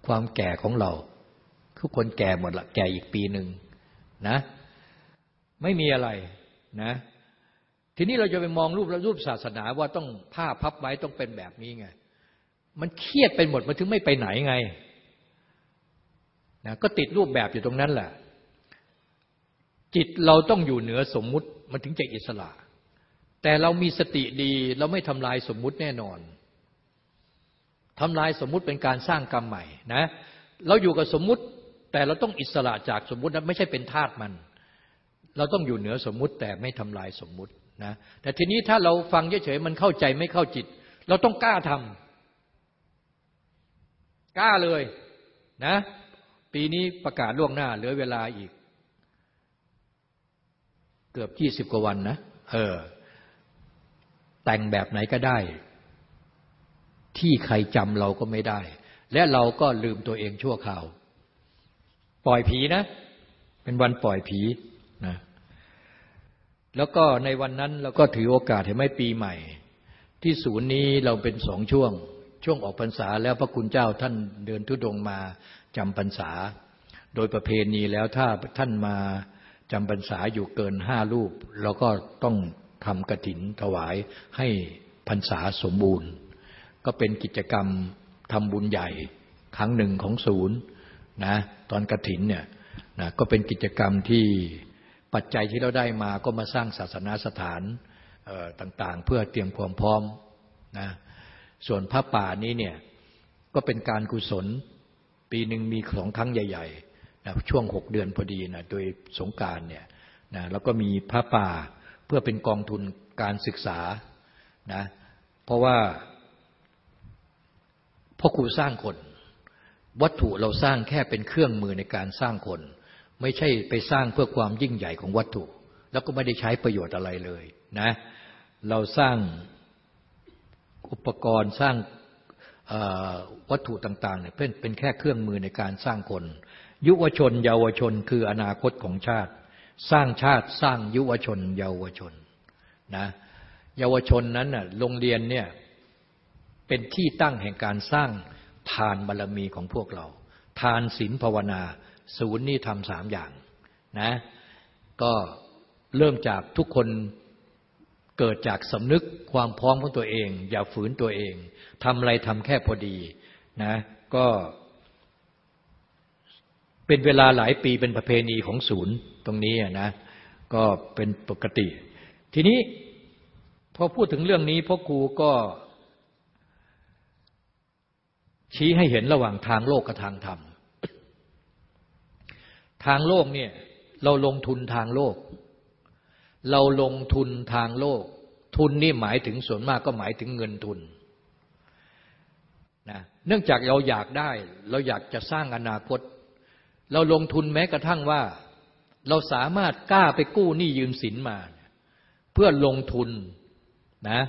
Speaker 2: ความแก่ของเราทุกคนแก่หมดละแก่อีกปีหนึ่งนะ ไม่มีอะไรนะ ทีนี้เราจะไปมองรูปแล้วรูปศาสนาว่าต้องผ้าพับไว้ต้องเป็นแบบนี้ไง มันเครียดไปหมดมันถึงไม่ไปไหนไง นะก็ติดรูปแบบอยู่ตรงนั้นแหละ จิตเราต้องอยู่เหนือสมมุติมันถึงจะอิสระ แต่เรามีสติดีเราไม่ทำลายสมมุติแน่นอนทำลายสมมุติเป็นการสร้างกรรมใหม่นะเราอยู่กับสมมุติแต่เราต้องอิสระจากสมมุตินะไม่ใช่เป็นทาสมัน เราต้องอยู่เหนือสมมุติแต่ไม่ทำลายสมมุตินะแต่ทีนี้ถ้าเราฟังเฉยๆมันเข้าใจไม่เข้าจิต เราต้องกล้าทำกล้าเลยนะ ปีนี้ประกาศล่วงหน้า เหลือเวลาอีก เกือบยี่สิบกว่าวันนะเออ แต่งแบบไหนก็ได้ ที่ใครจำเราก็ไม่ได้ และเราก็ลืมตัวเองชั่วคราว ปล่อยผีนะ เป็นวันปล่อยผีนะแล้วก็ในวันนั้นเราก็ถือโอกาสเห็นไหมปีใหม่ ที่ศูนย์นี้เราเป็นสองช่วง ช่วงออกพรรษาแล้วพระคุณเจ้าท่านเดินทุดงมา จำพรรษา โดยประเพณีแล้วถ้าท่านมาจำพรรษาอยู่เกินห้ารูปเราก็ต้องทำกระถินถวายให้พรรษาสมบูรณ์ ก็เป็นกิจกรรมทำบุญใหญ่ครั้งหนึ่งของศูนย์นะตอนกระถินเนี่ยนะก็เป็นกิจกรรมที่ปัจจัยที่เราได้มาก็มาสร้างศาสนาสถานต่างๆ เพื่อเตรียมความพร้อมนะส่วนพระป่านี้เนี่ยก็เป็นการกุศล ปีหนึ่งมีสองครั้งใหญ่ๆนะช่วงหกเดือนพอดีนะโดยสงการเนี่ยนะแล้วก็มีพระป่าเพื่อเป็นกองทุนการศึกษานะเพราะว่าพ่อครูสร้างคน วัตถุเราสร้างแค่เป็นเครื่องมือในการสร้างคน ไม่ใช่ไปสร้างเพื่อความยิ่งใหญ่ของวัตถุ แล้วก็ไม่ได้ใช้ประโยชน์อะไรเลยนะเราสร้างอุปกรณ์สร้าง วัตถุต่างๆเนี่ยเป็นเป็นแค่เครื่องมือในการสร้างคน ยุวชน เยาวชน คืออนาคตของชาติ สร้างชาติสร้างยุวชน เยาวชนนะเยาวชนนั้นน่ะโรงเรียนเนี่ยเป็นที่ตั้งแห่งการสร้างทานบารรมีของพวกเรา ทานศีลภาวนา ศูนย์นี่ทำสามอย่างนะก็เริ่มจากทุกคน เกิดจากสำนึกความพร้อมของตัวเอง อย่าฝืนตัวเองทำอะไรทำแค่พอดีนะก็เป็นเวลาหลายปีเป็นประเพณีของศูนย์ตรงนี้นะก็เป็นปกติ ทีนี้พอพูดถึงเรื่องนี้พ่อครูก็ ชี้ให้เห็นระหว่างทางโลกกับทางธรรม ทางโลกเนี่ยเราลงทุนทางโลก เราลงทุนทางโลก ทุนนี่หมายถึงส่วนมากก็หมายถึงเงินทุนนะเนื่องจากเราอยากได้ เราอยากจะสร้างอนาคต เราลงทุนแม้กระทั่งว่า เราสามารถกล้าไปกู้หนี้ยืมสินมา เพื่อลงทุนนะ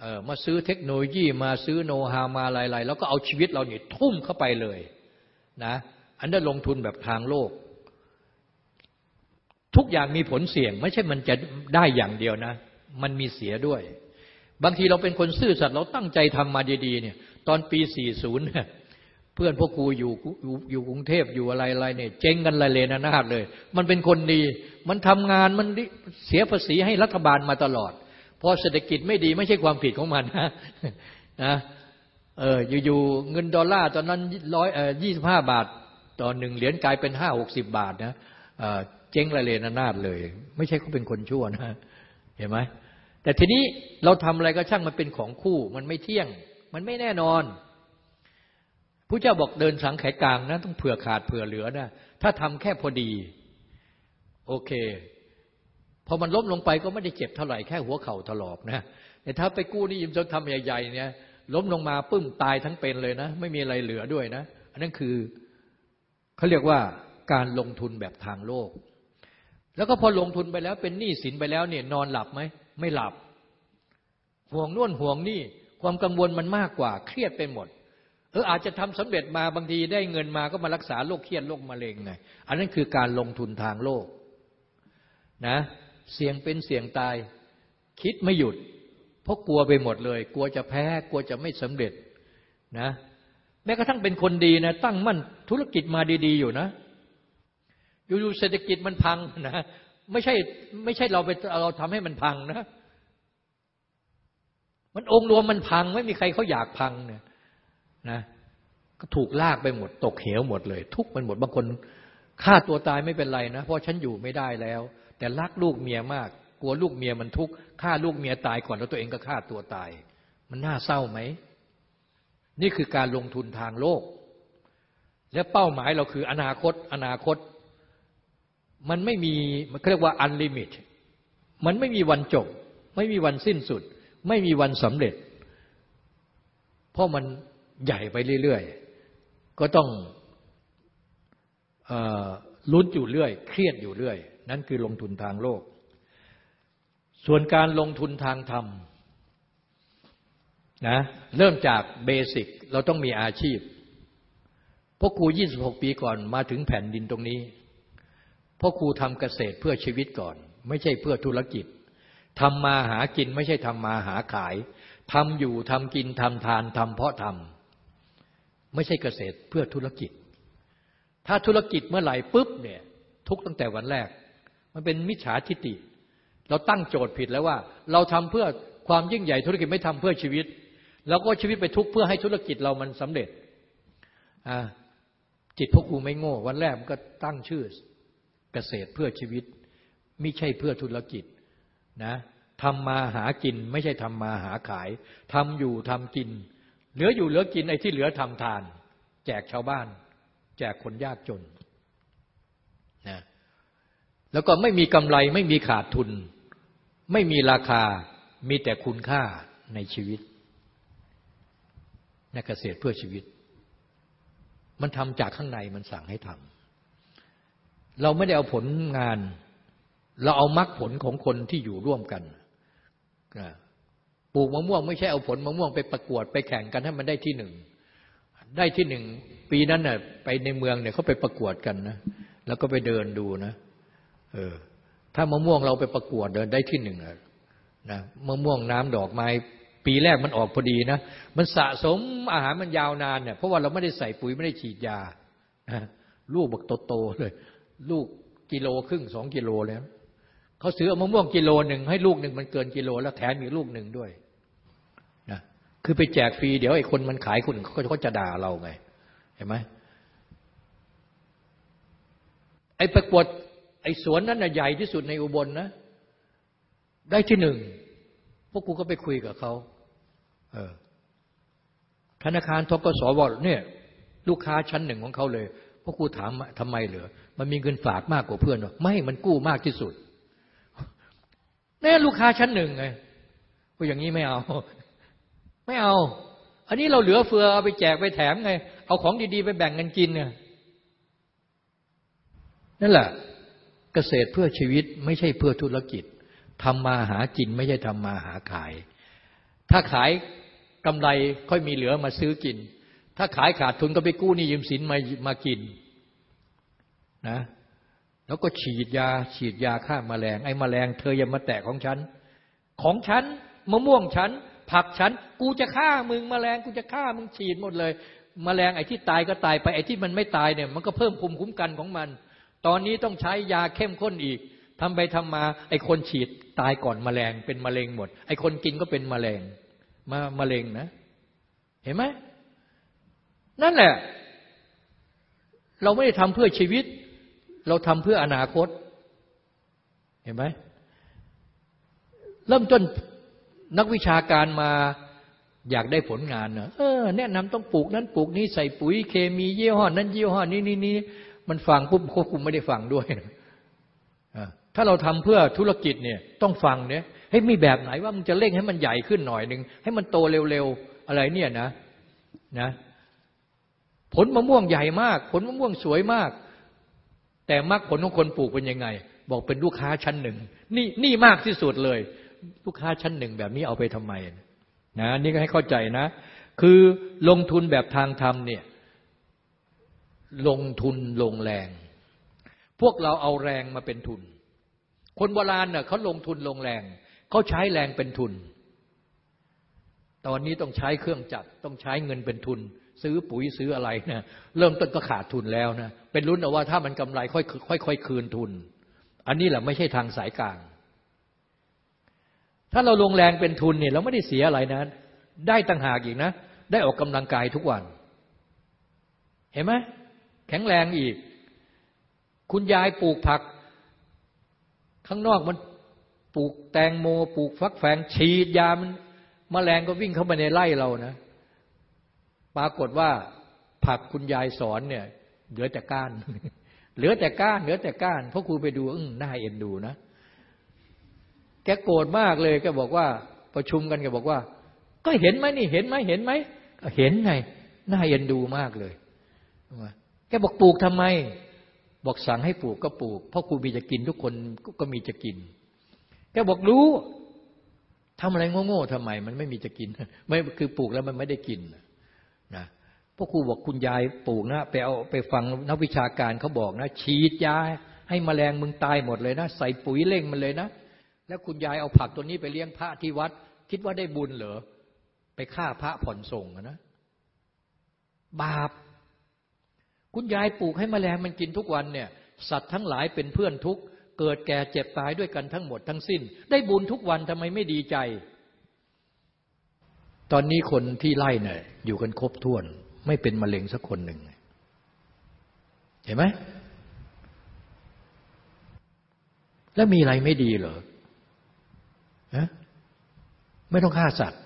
Speaker 2: เออมาซื้อเทคโนโลยีมาซื้อโน้ฮามาอะไรๆแล้วก็เอาชีวิตเราเนี่ยทุ่มเข้าไปเลยนะอันนั้นลงทุนแบบทางโลก ทุกอย่างมีผลเสี่ยง ไม่ใช่มันจะได้อย่างเดียวนะ มันมีเสียด้วย บางทีเราเป็นคนซื่อสัตย์เราตั้งใจทำมาดีๆเนี่ย ตอนปี 40เนี่ยเพื่อนพวกครูอยู่อยู่กรุงเทพอยู่อะไรๆเนี่ย เจ๊งกันละเลนานาดเลย มันเป็นคนดี มันทำงานมันเสียภาษีให้รัฐบาลมาตลอดพอเศรษฐกิจไม่ดีไม่ใช่ความผิดของมันนะนะเอออยู่ๆเงินดอลลาร์ตอนนั้นร้อยเออยี่สิบห้าบาท ต่อหนึ่งเหรียญกลายเป็นห้าหกสิบบาทนะ เจ๊งละเลนานาดเลย ไม่ใช่เขาเป็นคนชั่วนะเห็นไหมแต่ทีนี้เราทำอะไรก็ช่างมันเป็นของคู่ มันไม่เที่ยง มันไม่แน่นอนผู้เจ้าบอกเดินสังไขกลางนะต้องเผื่อขาดเผื่อเหลือนะถ้าทำแค่พอดี โอเคพอมันล้มลงไปก็ไม่ได้เจ็บเท่าไหร่แค่หัวเข่าถลอกนะแต่ถ้าไปกู้นี่ยิมจะทำใหญ่ๆเนี่ยล้มลงมาปึ้มตายทั้งเป็นเลยนะ ไม่มีอะไรเหลือด้วยนะ อันนั้นคือเขาเรียกว่าการลงทุนแบบทางโลก แล้วก็พอลงทุนไปแล้วเป็นหนี้สินไปแล้วเนี่ยนอนหลับไหมไม่หลับ ห่วงน่นห่วงนี่ความกังวลมันมากกว่า เครียดไปหมดเอออาจจะทำสำเร็จมาบางทีได้เงินมาก็มารักษาโรคเครียดโรคมะเร็งไงอันนั้นคือการลงทุนทางโลกนะเสี่ยงเป็นเสี่ยงตาย คิดไม่หยุด เพราะกลัวไปหมดเลย กลัวจะแพ้กลัวจะไม่สำเร็จนะแม้กระทั่งเป็นคนดีนะตั้งมั่นธุรกิจมาดี ๆ อยู่นะ อยู่ๆเศรษฐกิจมันพังนะไม่ใช่ไม่ใช่เราไปเราทำให้มันพังนะ มันองค์รวมมันพัง ไม่มีใครเขาอยากพังเนี่ยนะ ก็ถูกลากไปหมด ตกเหวหมดเลย ทุกมันหมดบางคนฆ่าตัวตายไม่เป็นไรนะเพราะฉันอยู่ไม่ได้แล้ว แต่รักลูกเมียมาก กลัวลูกเมียมันทุกข์ฆ่าลูกเมียตายก่อนแล้วตัวเองก็ฆ่าตัวตาย มันน่าเศร้าไหมนี่คือการลงทุนทางโลก และเป้าหมายเราคืออนาคต อนาคต มันไม่มีมันเรียกว่าอันลิมิตมันไม่มีวันจบ ไม่มีวันสิ้นสุด ไม่มีวันสำเร็จ เพราะมันใหญ่ไปเรื่อยๆ ก็ต้องลุ้นอยู่เรื่อย เครียดอยู่เรื่อย นั่นคือลงทุนทางโลก ส่วนการลงทุนทางธรรมนะเริ่มจากเบสิกเราต้องมีอาชีพพ่อครู26 ปีก่อนมาถึงแผ่นดินตรงนี้ พ่อครูทำเกษตรเพื่อชีวิตก่อน ไม่ใช่เพื่อธุรกิจทำมาหากินไม่ใช่ทำมาหาขายทำอยู่ทำกินทำทานทำเพราะทำไม่ใช่เกษตรเพื่อธุรกิจ ถ้าธุรกิจเมื่อไหร่ปุ๊บเนี่ยทุกตั้งแต่วันแรก มันเป็นมิจฉาทิฏฐิเราตั้งโจทย์ผิดแล้วว่า เราทำเพื่อความยิ่งใหญ่ธุรกิจไม่ทำเพื่อชีวิต แล้วก็ชีวิตไปทุกเพื่อให้ธุรกิจเรามันสำเร็จจิตพวกครูไม่โง่ วันแรกมันก็ตั้งชื่อ เกษตรเพื่อชีวิต ไม่ใช่เพื่อธุรกิจนะทำมาหากินไม่ใช่ทำมาหาขายทำอยู่ทำกิน เหลืออยู่เหลือกินไอ้ที่เหลือทำทาน แจกชาวบ้าน แจกคนยากจนนะแล้วก็ไม่มีกำไรไม่มีขาดทุน ไม่มีราคามีแต่คุณค่าในชีวิตนักเกษตรเพื่อชีวิต มันทำจากข้างในมันสั่งให้ทำ เราไม่ได้เอาผลงาน เราเอามรรคผลของคนที่อยู่ร่วมกันปลูกมะม่วงไม่ใช่เอาผลมะม่วงไปประกวดไปแข่งกันให้มันได้ที่หนึ่งได้ที่หนึ่งปีนั้นน่ะไปในเมืองเนี่ยเขาไปประกวดกันนะแล้วก็ไปเดินดูนะ เออ ถ้ามะม่วงเราไปประกวดเดินได้ที่หนึ่งนะมะม่วงน้ำดอกไม้ ปีแรกมันออกพอดีนะมันสะสมอาหารมันยาวนานเนี่ยเพราะว่าเราไม่ได้ใส่ปุ๋ยไม่ได้ฉีดยาลูกบักโตๆเลย ลูกกิโลครึ่งสองกิโลแล้วเขาซื้อมะม่วงกิโลหนึ่งให้ลูกหนึ่งมันเกินกิโล แล้วแถมอีกลูกหนึ่งด้วยนะคือไปแจกฟรีเดี๋ยวไอ้คนมันขายคุณเขาจะด่าเราไง เห็นไหมไอ้ประกวดไอ้สวนนั้นน่ะใหญ่ที่สุดในอุบลนะ ได้ที่หนึ่งพวกกูก็ไปคุยกับเขาเออธนาคารทกสบอกเนี่ย ลูกค้าชั้นหนึ่งของเขาเลยพวกกูถามทำไมเหรอ มันมีเงินฝากมากกว่าเพื่อนหรอไม่มันกู้มากที่สุดแน่ลูกค้าชั้นหนึ่งไงพวกอย่างนี้ไม่เอา ไม่เอา อันนี้เราเหลือเฟือเอาไปแจกไปแถมไง เอาของดีๆไปแบ่งกันกินเนี่ยนั่นแหละ เกษตรเพื่อชีวิตไม่ใช่เพื่อธุรกิจทำมาหากินไม่ใช่ทำมาหาขาย ถ้าขายกำไรค่อยมีเหลือมาซื้อกิน ถ้าขายขาดทุนก็ไปกู้นี่ยืมสินมามากิน นะแล้วก็ฉีดยาฉีดยาฆ่ามาแมลง ไอ้มแมลงเธออย่ามาแตะของฉัน ของฉันมะม่วงฉัน ผักฉัน กูจะฆ่ามึงมแมลงกูจะฆ่ามึงฉีดหมดเลยมแมลงไอ้ที่ตายก็ตายไปไอ้ที่มันไม่ตายเนี่ย มันก็เพิ่มภูมิคุ้มกันของมัน ตอนนี้ต้องใช้ยาเข้มข้นอีกทำไปทำมา ไอ้คนฉีดตายก่อนมแมลงเป็นมะเร็งหมด ไอ้คนกินก็เป็นมแมลงมามะเร็งนะ เห็นไหมนั่นแหละ เราไม่ได้ทำเพื่อชีวิต เราทำเพื่ออนาคต เห็นไหมเริ่มต้นนักวิชาการมาอยากได้ผลงานเนอะเออแนะนำต้องปลูกนั้นปลูกนี้ใส่ปุ๋ยเคมียี่ห้อนั้นยี่ห้อนี้นี่นี่มันฟังปุ๊บควบคุมไม่ได้ฟังด้วยถ้าเราทำเพื่อธุรกิจเนี่ยต้องฟังเนี่ยให้มีแบบไหนว่ามันจะเร่งให้มันใหญ่ขึ้นหน่อยหนึ่งให้มันโตเร็วๆอะไรเนี่ยนะนะ ผลมะม่วงใหญ่มาก ผลมะม่วงสวยมาก แต่มรรคผลของคนปลูกเป็นยังไง บอกเป็นลูกค้าชั้นหนึ่ง นี่นี่มากที่สุดเลย ลูกค้าชั้นหนึ่งแบบนี้เอาไปทำไมนะนี่ก็ให้เข้าใจนะ คือลงทุนแบบทางธรรมเนี่ย ลงทุนลงแรง พวกเราเอาแรงมาเป็นทุน คนโบราณเน่ะเขาลงทุนลงแรงเขาใช้แรงเป็นทุน ตอนนี้ต้องใช้เครื่องจักรต้องใช้เงินเป็นทุน ซื้อปุ๋ยซื้ออะไรนะเริ่มต้นก็ขาดทุนแล้วนะเป็นรุ่นเอาว่าถ้ามันกำไรค่อยค่อยค่อยคืนทุน อันนี้แหละไม่ใช่ทางสายกลาง ถ้าเราลงแรงเป็นทุนเนี่ยเราไม่ได้เสียอะไรนะได้ต่างหากอีกนะ ได้ออกกำลังกายทุกวัน เห็นไหมแข็งแรงอีก คุณยายปลูกผัก ข้างนอกมันปลูกแตงโม ปลูกฟักแฟงฉีดยามันมแมลงก็วิ่งเข้ามาในไร่เรานะ ปรากฏว่าผักคุณยายสอนเนี่ย เหลือแต่ก้าน เหลือแต่ก้าน เหลือแต่ก้านพราะครูไปดูอึ้งน่าเอ็นดูนะ แกโกรธมากเลยแกบอกว่าประชุมกันแกบอกว่า ก็เห็นไหมนี่เห็นไหมเห็นไหมเห็นไงน่าเอ็นดูมากเลยแกบอกปลูกทำไม บอกสั่งให้ปลูกก็ปลูก เพราะครูมีจะกินทุกคนก็มีจะกิน แกบอกรู้ทำอะไรโง่ๆทำไม มันไม่มีจะกิน ไม่คือปลูกแล้วมันไม่ได้กิน นะพวกครูบอกคุณยายปลูกนะไปเอาไปฟังนักวิชาการเขาบอกนะ ฉีดยาให้มแมลงมึงตายหมดเลยนะ ใส่ปุ๋ยเล่งมันเลยนะ แล้วคุณยายเอาผักตัวนี้ไปเลี้ยงพระที่วัด คิดว่าได้บุญเหรอไปฆ่าพระผ่อนส่งนะ บาป คุณยายปลูกให้มแมลงมันกินทุกวันเนี่ย สัตว์ทั้งหลายเป็นเพื่อนทุกเกิดแก่เจ็บตายด้วยกันทั้งหมดทั้งสิ้น ได้บุญทุกวันทำไมไม่ดีใจ ตอนนี้คนที่ไล่เนี่ยอยู่กันครบถ้วน ไม่เป็นมะเร็งสักคนหนึ่ง เห็นไหม แล้วมีอะไรไม่ดีเหรอฮะไม่ต้องฆ่าสัตว์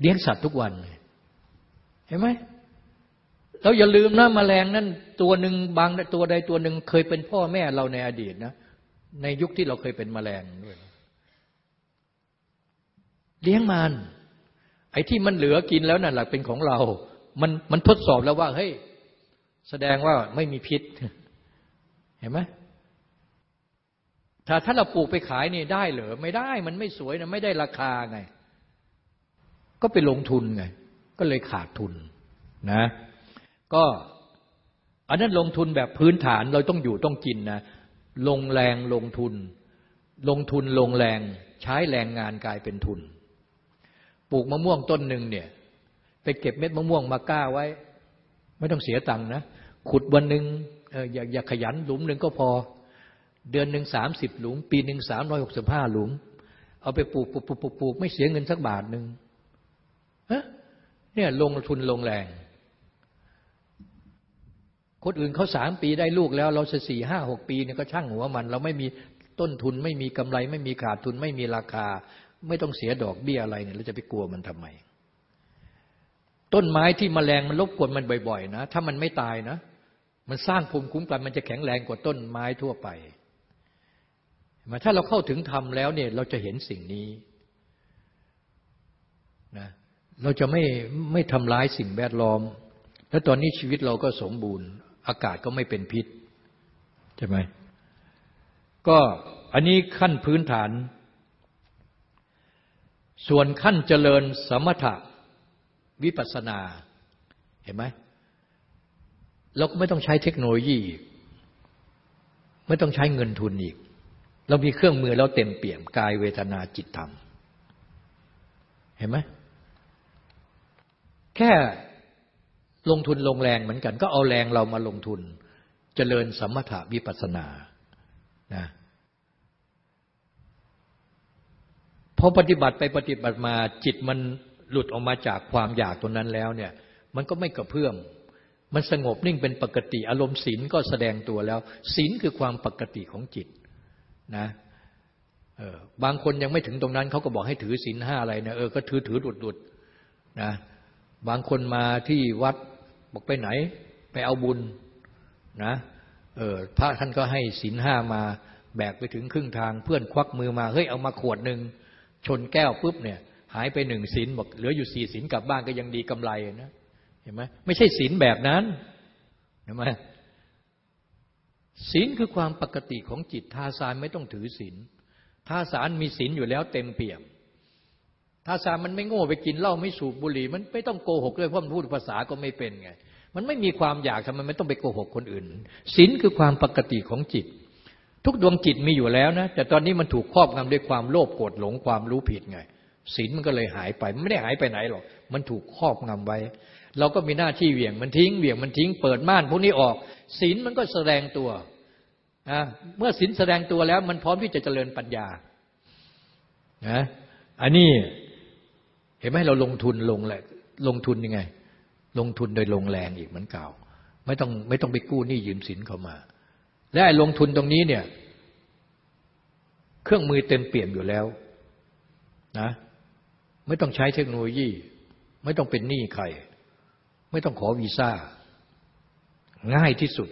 Speaker 2: เลี้ยงสัตว์ทุกวัน เห็นไหมเราอย่าลืมนะมแมลงนั่นตัวหนึ่งบางตัวใดตัวหนึ่งเคยเป็นพ่อแม่เราในอดีตนะ ในยุคที่เราเคยเป็นมแมลงด้วย เลี้ยงมัน ไอ้ที่มันเหลือกินแล้วนั่นแหละเป็นของเรา มันมันทดสอบแล้วว่า เฮ้ย แสดงว่าไม่มีพิษ เห็นไหมถ้าถ้าเราปลูกไปขายนี่ได้เหรอไม่ได้มันไม่สวยนะไม่ได้ราคาไง ก็ไปลงทุนไง ก็เลยขาดทุนนะ ก็อันนั้นลงทุนแบบพื้นฐานเราต้องอยู่ต้องกินนะลงแรงลงทุน ลงทุนลงแรง ใช้แรงงานกลายเป็นทุน ปลูกมะม่วงต้นหนึ่งเนี่ย ไปเก็บเม็ดมะม่วงมาก้าไว้ ไม่ต้องเสียตังค์นะ ขุดวันหนึ่งอย่าอย่าขยันหลุมหนึ่งก็พอ เดือนหนึ่งสามสิบหลุม ปีหนึ่งสามร้อยหกสิบห้าหลุม เอาไปปลูกปลูกปลูกปลูกไม่เสียเงินสักบาทหนึ่งเนี่ยลงทุนลงแรง คนอื่นเขาสามปีได้ลูกแล้ว เราจะสี่ห้าหกปีเนี่ยก็ช่างหัวมัน เราไม่มีต้นทุนไม่มีกำไร ไม่มีขาดทุนไม่มีราคา ไม่ต้องเสียดอกเบี้ยอะไรเนี่ยเราจะไปกลัวมันทำไม ต้นไม้ที่มแมลงมันรบกวนมันบ่อยๆนะ ถ้ามันไม่ตายนะ มันสร้างภูมิคุ้มกันมันจะแข็งแรงกว่าต้นไม้ทั่วไปมาถ้าเราเข้าถึงธรรมแล้วเนี่ย เราจะเห็นสิ่งนี้นะเราจะไม่ไม่ทำร้ายสิ่งแวดล้อม แล้วตอนนี้ชีวิตเราก็สมบูรณ์ อากาศก็ไม่เป็นพิษ ใช่ไหม ก็อันนี้ขั้นพื้นฐาน ส่วนขั้นเจริญสมถะวิปัสนาเห็นไหมเราก็ไม่ต้องใช้เทคโนโลยีไม่ต้องใช้เงินทุนอีก เรามีเครื่องมือแล้วเต็มเปี่ยมกายเวทนาจิตธรรม เห็นไหมแค่ลงทุนลงแรงเหมือนกัน ก็เอาแรงเรามาลงทุนเจริญสมถะวิปัสนานะ พอปฏิบัติไปปฏิบัติมาจิตมันหลุดออกมาจากความอยากตัวนั้นแล้วเนี่ย มันก็ไม่กระเพื่อมมันสงบนิ่งเป็นปกติ อารมณ์ศีลก็แสดงตัวแล้วศีลคือความปกติของจิตนะเออบางคนยังไม่ถึงตรงนั้นเขาก็บอกให้ถือศีลห้าอะไรนะเออก็ถือถือดุดดุดนะบางคนมาที่วัดบอกไปไหน ไปเอาบุญนะเออพระท่านก็ให้ศีลห้ามาแบกไปถึงครึ่งทาง เพื่อนควักมือมาเฮ้ยเอามาขวดหนึ่ง ชนแก้วปุ๊บเนี่ย หายไปหนึ่งศีลบอกเหลืออยู่สี่ศีลกลับบ้านก็ยังดีกำไรนะเห็นไหมไม่ใช่ศีลแบบนั้นเห็นไหมศีลคือความปกติของจิตทาสานไม่ต้องถือศีลทาสานมีศีลอยู่แล้วเต็มเปี่ยมทาสานมันไม่โง่ไปกินเหล้าไม่สูบบุหรี่ มันไม่ต้องโกหกด้วยเพราะมันพูดภาษาก็ไม่เป็นไง มันไม่มีความอยากทำไมไม่ต้องไปโกหกคนอื่นศีลคือความปกติของจิต ทุกดวงจิตมีอยู่แล้วนะ แต่ตอนนี้มันถูกครอบงำด้วยความโลภโกรธหลงความรู้ผิดไงศีลมันก็เลยหายไปไม่ได้หายไปไหนหรอกมันถูกครอบงำไว้ เราก็มีหน้าที่เหวี่ยงมันทิ้งเหวี่ยงมันทิ้งเปิดม่านพวกนี้ออกศีลมันก็แสดงตัวนะเมื่อศีลแสดงตัวแล้ว มันพร้อมที่จะเจริญปัญญานะอันนี้เห็นไหมเราลงทุนลงแหละลงทุนยังไง ลงทุนโดยลงแรงอีกเหมือนเก่า ไม่ต้องไม่ต้องไปกู้หนี้ยืมสินเข้ามา และลงทุนตรงนี้เนี่ย เครื่องมือเต็มเปี่ยมอยู่แล้วนะไม่ต้องใช้เทคโนโลยี ไม่ต้องเป็นหนี้ใคร ไม่ต้องขอวีซ่า ง่ายที่สุด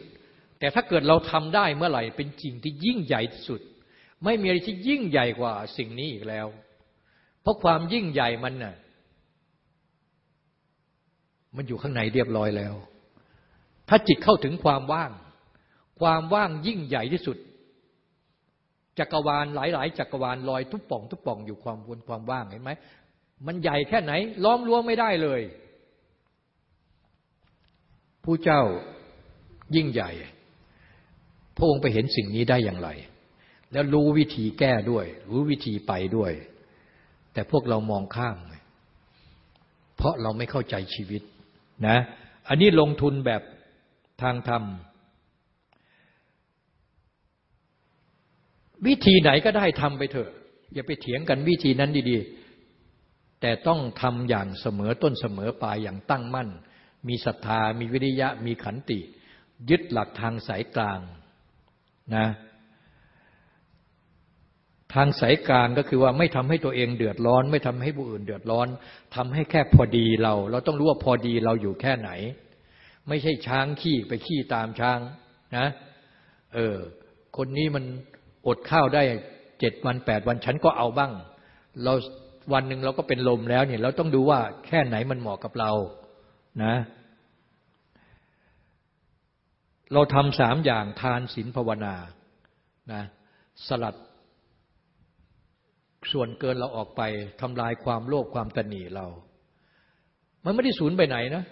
Speaker 2: แต่ถ้าเกิดเราทำได้เมื่อไหร่ เป็นจริงที่ยิ่งใหญ่ที่สุด ไม่มีอะไรที่ยิ่งใหญ่กว่าสิ่งนี้อีกแล้ว เพราะความยิ่งใหญ่มันน่ะมันอยู่ข้างในเรียบร้อยแล้ว ถ้าจิตเข้าถึงความว่าง ความว่างยิ่งใหญ่ที่สุด จักรวาลหลาย ๆ จักรวาลลอยทุบป่อง ทุบป่องอยู่ความวนความว่างเห็นไหมมันใหญ่แค่ไหน ล้อมรั้วไม่ได้เลยผู้เจ้ายิ่งใหญ่ พระองค์ไปเห็นสิ่งนี้ได้อย่างไร แล้วรู้วิธีแก้ด้วย รู้วิธีไปด้วย แต่พวกเรามองข้าม เพราะเราไม่เข้าใจชีวิตนะ อันนี้ลงทุนแบบทางธรรม วิธีไหนก็ได้ทำไปเถอะ อย่าไปเถียงกันวิธีนั้นดีๆ แต่ต้องทำอย่างเสมอต้นเสมอปลายอย่างตั้งมั่น มีศรัทธา มีวิริยะ มีขันติ ยึดหลักทางสายกลางนะทางสายกลางก็คือว่าไม่ทำให้ตัวเองเดือดร้อน ไม่ทำให้ผู้อื่นเดือดร้อนทำให้แค่พอดีเรา เราต้องรู้ว่าพอดีเราอยู่แค่ไหน ไม่ใช่ช้างขี้ไปขี้ตามช้างนะ เออ คนนี้มัน อดข้าวได้เจ็ดวันแปดวันฉันก็เอาบ้าง เราวันหนึ่งเราก็เป็นลมแล้วเนี่ยเราต้องดูว่าแค่ไหนมันเหมาะกับเรานะ เราทำสามอย่างทานศีลภาวนานะสลัด ส่วนเกินเราออกไปทำลายความโลภความตนีเรา มันไม่ได้สูญไปไหนนะ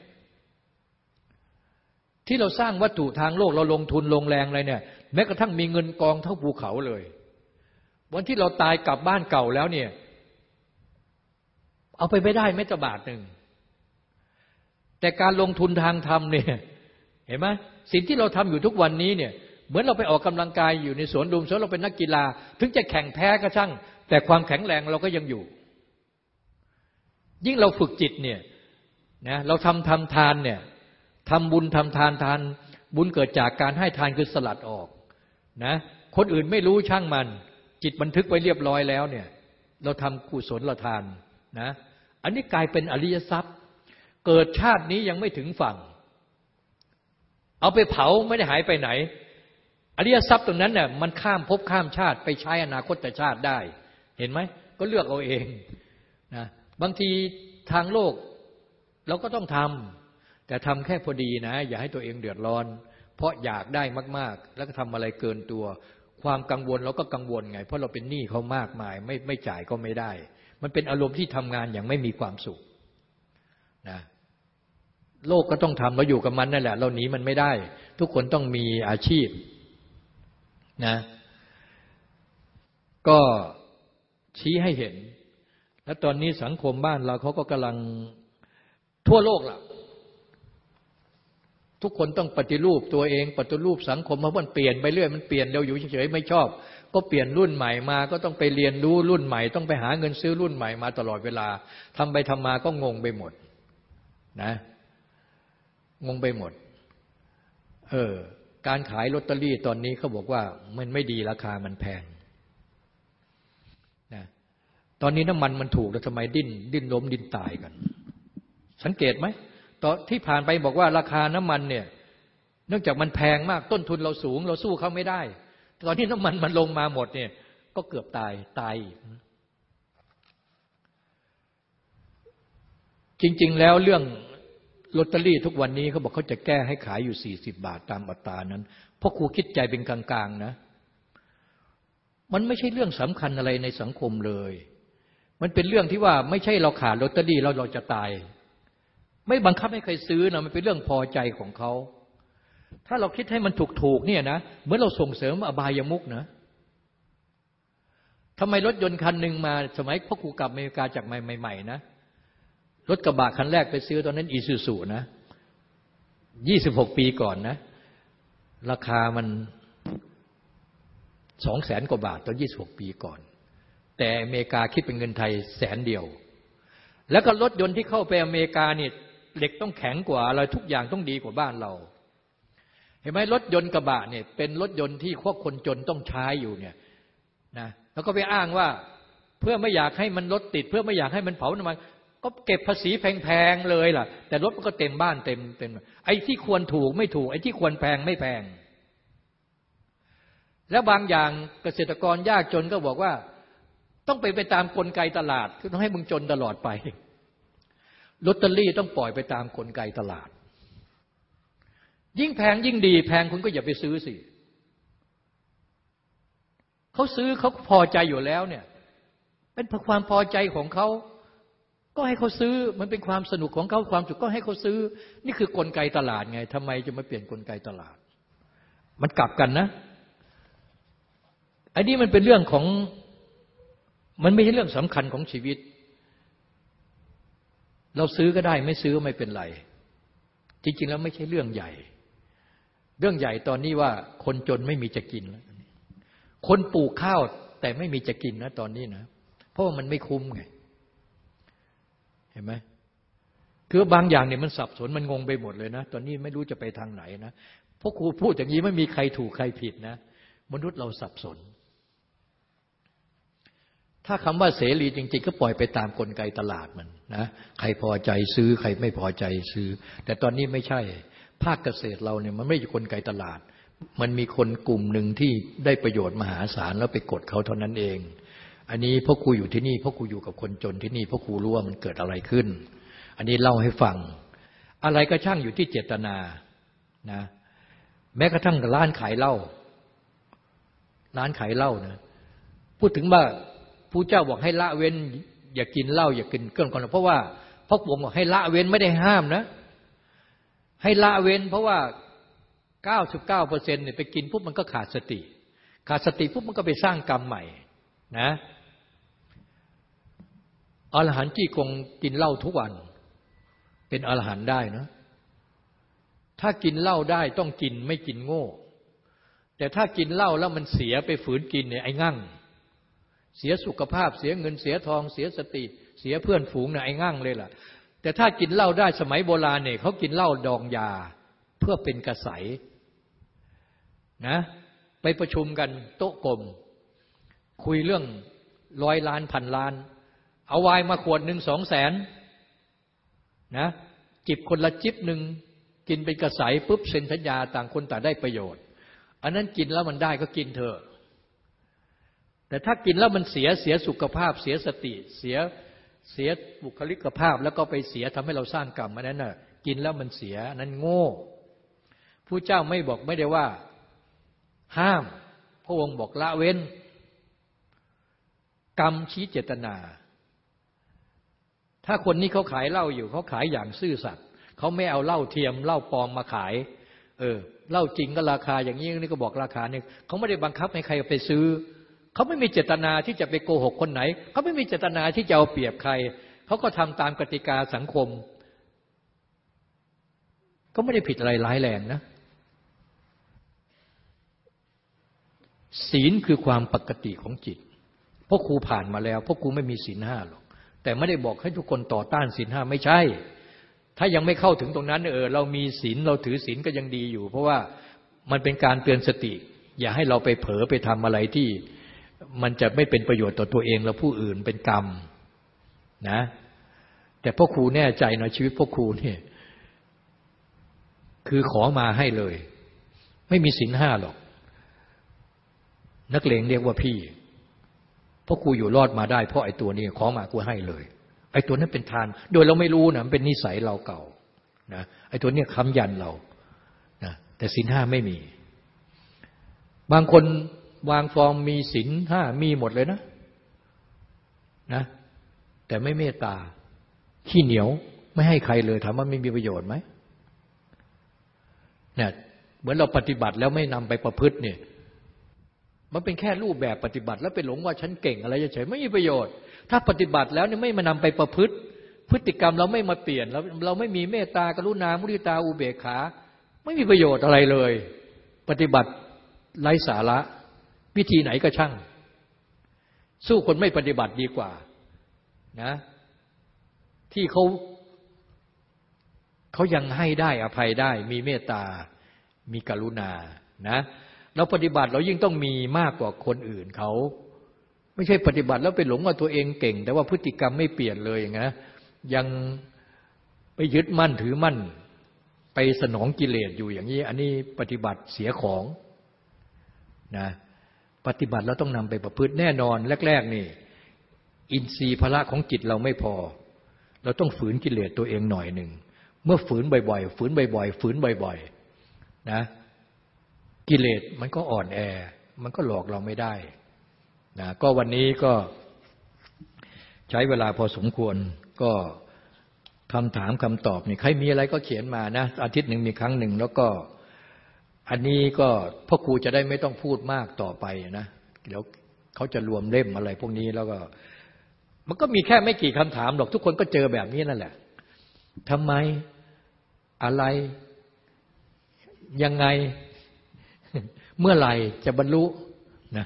Speaker 2: ที่เราสร้างวัตถุทางโลกเราลงทุนลงแรงอะไรเนี่ย แม้กระทั่งมีเงินกองเท่าภูเขาเลย วันที่เราตายกลับบ้านเก่าแล้วเนี่ย เอาไปไม่ได้ไม่จะบาทหนึ่ง แต่การลงทุนทางธรรมเนี่ย เห็นไหมสิ่งที่เราทำอยู่ทุกวันนี้เนี่ยเหมือนเราไปออกกำลังกายอยู่ในสวนดุมสวนเราเป็นนักกีฬา ถึงจะแข่งแพ้ก็ช่าง แต่ความแข็งแรงเราก็ยังอยู่ ยิ่งเราฝึกจิตเนี่ยนะเราทำทำทานเนี่ยทำบุญทำทานทาน บุญเกิดจากการให้ทานคือสลัดออก นะคนอื่นไม่รู้ช่างมัน จิตบันทึกไว้เรียบร้อยแล้วเนี่ย เราทำกุศลละทานนะอันนี้กลายเป็นอริยทรัพย์ เกิดชาตินี้ยังไม่ถึงฝั่ง เอาไปเผาไม่ได้หายไปไหน อริยทรัพย์ตรงนั้นเนี่ยมันข้ามภพข้ามชาติไปใช้อนาคตชาติได้ เห็นไหมก็เลือกเอาเองนะบางทีทางโลกเราก็ต้องทำแต่ทำแค่พอดีนะ อย่าให้ตัวเองเดือดร้อน เพราะอยากได้มาก ๆ แล้วก็ทำอะไรเกินตัว ความกังวลเราก็กังวลไง เพราะเราเป็นหนี้เขามากมาย ไม่ไม่จ่ายก็ไม่ได้ มันเป็นอารมณ์ที่ทำงานอย่างไม่มีความสุขนะโลกก็ต้องทำเราอยู่กับมันนั่นแหละ เราหนีมันไม่ได้ ทุกคนต้องมีอาชีพนะก็ชี้ให้เห็น และตอนนี้สังคมบ้านเราเขาก็กำลังทั่วโลกล่ะ ทุกคนต้องปฏิรูปตัวเอง ปฏิรูปสังคมเพราะมันเปลี่ยนไปเรื่อยมันเปลี่ยนเร็วอยู่เฉยๆไม่ชอบ ก็เปลี่ยนรุ่นใหม่มา ก็ต้องไปเรียนรู้รุ่นใหม่ ต้องไปหาเงินซื้อรุ่นใหม่มาตลอดเวลาทำไปทำมาก็งงไปหมด นะงงไปหมด เออ การขายลอตเตอรี่ตอนนี้เขาบอกว่ามันไม่ดีราคามันแพงนะตอนนี้น้ำมันมันถูกแล้วทำไมดิ้นดิ้นล้มดิ้นตายกัน สังเกตไหม ตอที่ผ่านไปบอกว่าราคาน้ำมันเนี่ย เนื่องจากมันแพงมากต้นทุนเราสูง เราสู้เขาไม่ได้ ตอนที่น้ำมันมันลงมาหมดเนี่ย ก็เกือบตายตาย จริง ๆ แล้วเรื่องลอตเตอรี่ทุกวันนี้เขาบอกเขาจะแก้ให้ขายอยู่สี่สิบบาทตามอัตรานั้นเพราะครูคิดใจเป็นกลางๆนะ มันไม่ใช่เรื่องสำคัญอะไรในสังคมเลย มันเป็นเรื่องที่ว่าไม่ใช่เราขาดลอตเตอรี่แล้วเราจะตาย ไม่บังคับให้ใครซื้อนะมันเป็นเรื่องพอใจของเขา ถ้าเราคิดให้มันถูกๆเนี่ยนะเหมือนเราส่งเสริมอบายามุกนะทำไมรถยนต์คันหนึ่งมาสมัยพ่อครูกลับอเมริกาจากใหม่ๆนะรถกระบะคันแรกไปซื้อตอนนั้นอีซูซูนะยี่สิบหกปีก่อนนะ ราคามันสองแสนกว่าบาทตอนยี่สิบหกปีก่อน แต่อเมริกาคิดเป็นเงินไทยแสนเดียว แล้วก็รถยนต์ที่เข้าไปอเมริกาเนี่ย เหล็กต้องแข็งกว่าอะไรทุกอย่างต้องดีกว่าบ้านเรา เห็นไหมรถยนต์กระบะเนี่ยเป็นรถยนต์ที่พวกคนจนต้องใช้อยู่เนี่ยนะแล้วก็ไปอ้างว่าเพื่อไม่อยากให้มันรถติด เพื่อไม่อยากให้มันเผาน้ำมันก็เก็บภาษีแพงๆเลยล่ะ แต่รถมันก็เต็มบ้านเต็มเต็มไอ้ที่ควรถูกไม่ถูก ไอ้ที่ควรแพงไม่แพง แล้วบางอย่างเกษตรกรยากจนก็บอกว่า ต้องไปไปตามกลไกตลาดคือต้องให้มึงจนตลอดไป ลอตเตอรี่ต้องปล่อยไปตามกลไกตลาด ยิ่งแพงยิ่งดีแพงคุณก็อย่าไปซื้อสิเขาซื้อเขาพอใจอยู่แล้วเนี่ย เป็นความพอใจของเขาก็ให้เขาซื้อมันเป็นความสนุกของเขาความสุขก็ให้เขาซื้อ นี่คือกลไกตลาดไงทำไมจะมาเปลี่ยนกลไกตลาด มันกลับกันนะอันนี้มันเป็นเรื่องของมันไม่ใช่เรื่องสำคัญของชีวิต เราซื้อก็ได้ไม่ซื้อไม่เป็นไร จริง ๆ แล้วไม่ใช่เรื่องใหญ่ เรื่องใหญ่ตอนนี้ว่าคนจนไม่มีจะกินแล้วคนปลูกข้าวแต่ไม่มีจะกินนะตอนนี้นะ เพราะว่ามันไม่คุ้มไง เห็นไหมคือบางอย่างเนี่ยมันสับสนมันงงไปหมดเลยนะ ตอนนี้ไม่รู้จะไปทางไหนนะพราะครูพูดอย่างนี้ไม่มีใครถูกใครผิดนะ มนุษย์เราสับสน ถ้าคำว่าเสรีจริง ๆ ก็ปล่อยไปตามกลไกตลาดมันนะใครพอใจซื้อใครไม่พอใจซื้อ แต่ตอนนี้ไม่ใช่ ภาคเกษตรเราเนี่ยมันไม่ใช่กลไกตลาด มันมีคนกลุ่มหนึ่งที่ได้ประโยชน์มหาศาลแล้วไปกดเขาเท่านั้นเอง อันนี้พ่อครูอยู่ที่นี่พ่อครูอยู่กับคนจนที่นี่พ่อครูรู้ว่ามันเกิดอะไรขึ้น อันนี้เล่าให้ฟัง อะไรก็ช่างอยู่ที่เจตนานะแม้กระทั่งร้านขายเหล้าร้านขายเหล้านะพูดถึงว่า ผู้เจ้าบอกให้ละเว้น อย่ากินเหล้าอย่ากินเครื่องกอนเพราะว่าพระวงบอกให้ละเว้นไม่ได้ห้ามนะ ให้ละเว้น เพราะว่าเก้าสิบเก้าเปอร์เซ็นต์เนี่ยไปกินปุ๊บมันก็ขาดสติ ขาดสติปุ๊บมันก็ไปสร้างกรรมใหม่นะอรหันต์จี้กงกินเหล้าทุกวัน เป็นอรหันต์ได้นะ ถ้ากินเหล้าได้ต้องกินไม่กินโง่ แต่ถ้ากินเหล้าแล้วมันเสียไปฝืนกินเนี่ยไอ้งั่ง เสียสุขภาพ เสียเงินเสียทอง เสียสติ เสียเพื่อนฝูงนี่ยไอ้งั่งเลยล่ะ แต่ถ้ากินเหล้าได้สมัยโบราณเนี่ยเขากินเหล้าดองยาเพื่อเป็นกระใสนะ ไปประชุมกันโต๊ะกลม คุยเรื่องร้อยล้านพันล้าน เอาวายมาขวดหนึ่งสองแสนนะจิบคนละจิบหนึ่งกินเป็นกระสายปุ๊บเซ็นสัญญาต่างคนต่างได้ประโยชน์ อันนั้นกินแล้วมันได้ก็กินเถอะ แต่ถ้ากินแล้วมันเสียเสียสุขภาพ เสียสติ เสียเสียบุคลิกภาพ แล้วก็ไปเสียทำให้เราสร้างกรรมอันนั้นน่ะกินแล้วมันเสียนั้นโง่ผู้เจ้าไม่บอกไม่ได้ว่า ห้าม พระองค์บอกละเว้น กรรมชี้เจตนา ถ้าคนนี้เขาขายเหล้าอยู่เขาขายอย่างซื่อสัตย์เขาไม่เอาเหล้าเทียมเหล้าปลอมมาขาย เออเหล้าจริงก็ราคาอย่างนี้นี่ก็บอกราคาเนี่ยเขาไม่ได้บังคับให้ใครไปซื้อ เขาไม่มีเจตนาที่จะไปโกหกคนไหน เขาไม่มีเจตนาที่จะเอาเปรียบใคร เขาก็ทำตามกติกาสังคม ก็ไม่ได้ผิดอะไรร้ายแรงนะ ศีลคือความปกติของจิตพราะครูผ่านมาแล้วพราะครูไม่มีศีลห้าหรอก แต่ไม่ได้บอกให้ทุกคนต่อต้านศีลห้าไม่ใช่ ถ้ายังไม่เข้าถึงตรงนั้นเออเรามีศีลเราถือศีลก็ยังดีอยู่ เพราะว่ามันเป็นการเตือนสติ อย่าให้เราไปเผลอไปทำอะไรที่ มันจะไม่เป็นประโยชน์ต่อตัวเองและผู้อื่นเป็นกรรมนะ แต่พ่อครูแน่ใจนะชีวิตพ่อครูเนี่ยคือขอมาให้เลย ไม่มีศีลห้าหรอก นักเลงเรียกว่าพี่พ่อครูอยู่รอดมาได้เพราะไอ้ตัวนี้ขอมากูให้เลยไอ้ตัวนั้นเป็นทาน โดยเราไม่รู้นะเป็นนิสัยเราเก่านะไอ้ตัวนี้ค้ำยันเรานะแต่สินห้าไม่มี บางคน วางฟอร์มมีสินห้ามีหมดเลยนะนะแต่ไม่เมตตา ขี้เหนียวไม่ให้ใครเลยถามว่าไม่มีประโยชน์ไหมเนี่ยเหมือนเราปฏิบัติแล้วไม่นำไปประพฤติเนี่ยมันเป็นแค่รูปแบบปฏิบัติ แล้วไปหลงว่าฉันเก่งอะไรเฉยไม่มีประโยชน์ ถ้าปฏิบัติแล้วเนี่ยไม่มานำไปประพฤติ พฤติกรรมเราไม่มาเปลี่ยนเราเราไม่มีเมตตากรุณามุทิตาอุเบกขา ไม่มีประโยชน์อะไรเลย ปฏิบัติไร้สาระ วิธีไหนก็ช่าง สู้คนไม่ปฏิบัติดีกว่านะที่เขาเขายังให้ได้อภัยได้ มีเมตตา มีกรุณานะเราปฏิบัติเรายิ่งต้องมีมากกว่าคนอื่นเขาไม่ใช่ปฏิบัติแล้วไปหลงว่าตัวเองเก่ง แต่ว่าพฤติกรรมไม่เปลี่ยนเลยอย่างนะยังไปยึดมั่นถือมั่น ไปสนองกิเลสอยู่อย่างนี้ อันนี้ปฏิบัติเสียของนะ ปฏิบัติแล้วต้องนำไปประพฤติแน่นอนแรก ๆ นี่ อินทรีย์พละของจิตเราไม่พอ เราต้องฝืนกิเลสตัวเองหน่อยหนึ่ง เมื่อฝืนบ่อยๆ ฝืนบ่อยๆ ฝืนบ่อยๆ นะ กิเลสมันก็อ่อนแอ มันก็หลอกเราไม่ได้นะก็วันนี้ก็ใช้เวลาพอสมควรก็คำถามคำตอบนี่ใครมีอะไรก็เขียนมานะ อาทิตย์หนึ่งมีครั้งหนึ่งแล้วก็ อันนี้ก็พ่อครูจะได้ไม่ต้องพูดมากต่อไปนะเดี๋ยวเขาจะรวมเล่มอะไรพวกนี้แล้วก็ มันก็มีแค่ไม่กี่คำถามหรอกทุกคนก็เจอแบบนี้นั่นแหละทำไมอะไรยังไงเมื่อไหร่จะบรรลุนะ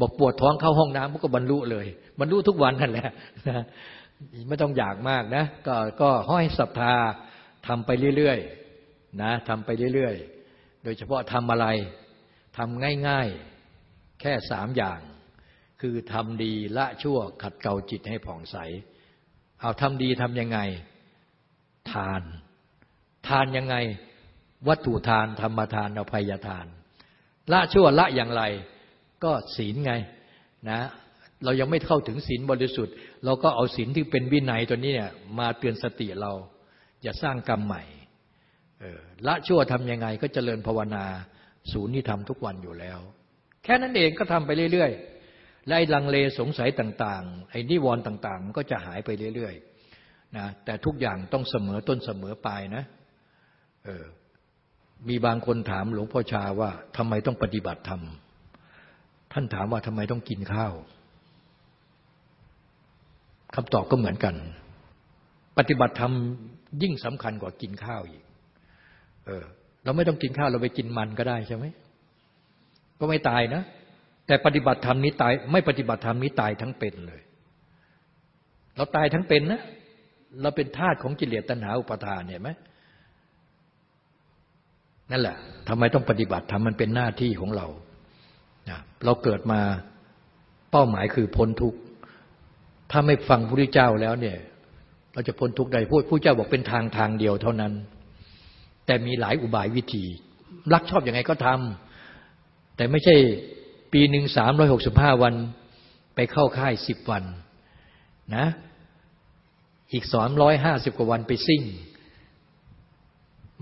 Speaker 2: บอกปวดท้องเข้าห้องน้ำมันก็บรรลุเลย บรรลุทุกวันนั่นแหละนะไม่ต้องอยากมากนะ ก็ก็ห้อยศรัทธาทำไปเรื่อยๆนะทำไปเรื่อยๆ โดยเฉพาะทำอะไรทำง่ายๆ แค่สามอย่าง คือทำดีละชั่วขัดเกลาจิตให้ผ่องใส เอาทำดีทำยังไง ทาน ทานยังไง วัตถุทานธรรมทานอภัยทาน ละชั่วละอย่างไร ก็ศีลไงนะเรายังไม่เข้าถึงศีลบริสุทธิ์ เราก็เอาศีลที่เป็นวินัยตัวนี้เนี่ยมาเตือนสติเรา อย่าสร้างกรรมใหม่ ละชั่วทำยังไงก็เจริญภาวนา ศูนย์ที่ทำทุกวันอยู่แล้ว แค่นั้นเองก็ทำไปเรื่อยๆและไอ้ลังเลสงสัยต่างๆ ไอ้นิวรณ์ต่างๆ มันก็จะหายไปเรื่อยๆนะแต่ทุกอย่างต้องเสมอต้นเสมอปลายนะเออมีบางคนถามหลวงพ่อชาว่าทำไมต้องปฏิบัติธรรมท่านถามว่าทำไมต้องกินข้าวคำตอบก็เหมือนกัน ปฏิบัติธรรมยิ่งสำคัญกว่ากินข้าวอีก เออ เราไม่ต้องกินข้าวเราไปกินมันก็ได้ใช่ไหมก็ไม่ตายนะ แต่ปฏิบัติธรรมนี้ตาย ไม่ปฏิบัติธรรมนี้ตายทั้งเป็นเลย เราตายทั้งเป็นนะ เราเป็นทาสของกิเลสตัณหาอุปาทานเห็นไหมนั่นแหละทำไมต้องปฏิบัติธรรมมันเป็นหน้าที่ของเราเราเกิดมาเป้าหมายคือพ้นทุกข์ถ้าไม่ฟังพระพุทธเจ้าแล้วเนี่ย เราจะพ้นทุกข์ใดพูดพระเจ้าบอกเป็นทางทางเดียวเท่านั้น แต่มีหลายอุบายวิธี รักชอบอยังไงก็ทำแต่ไม่ใช่ปีหนึ่งสามร้อยหกสิบห้าวัน ไปเข้าค่ายสิบวันนะ อีกสองร้อยห้าสิบกว่าวันไปซิ่ง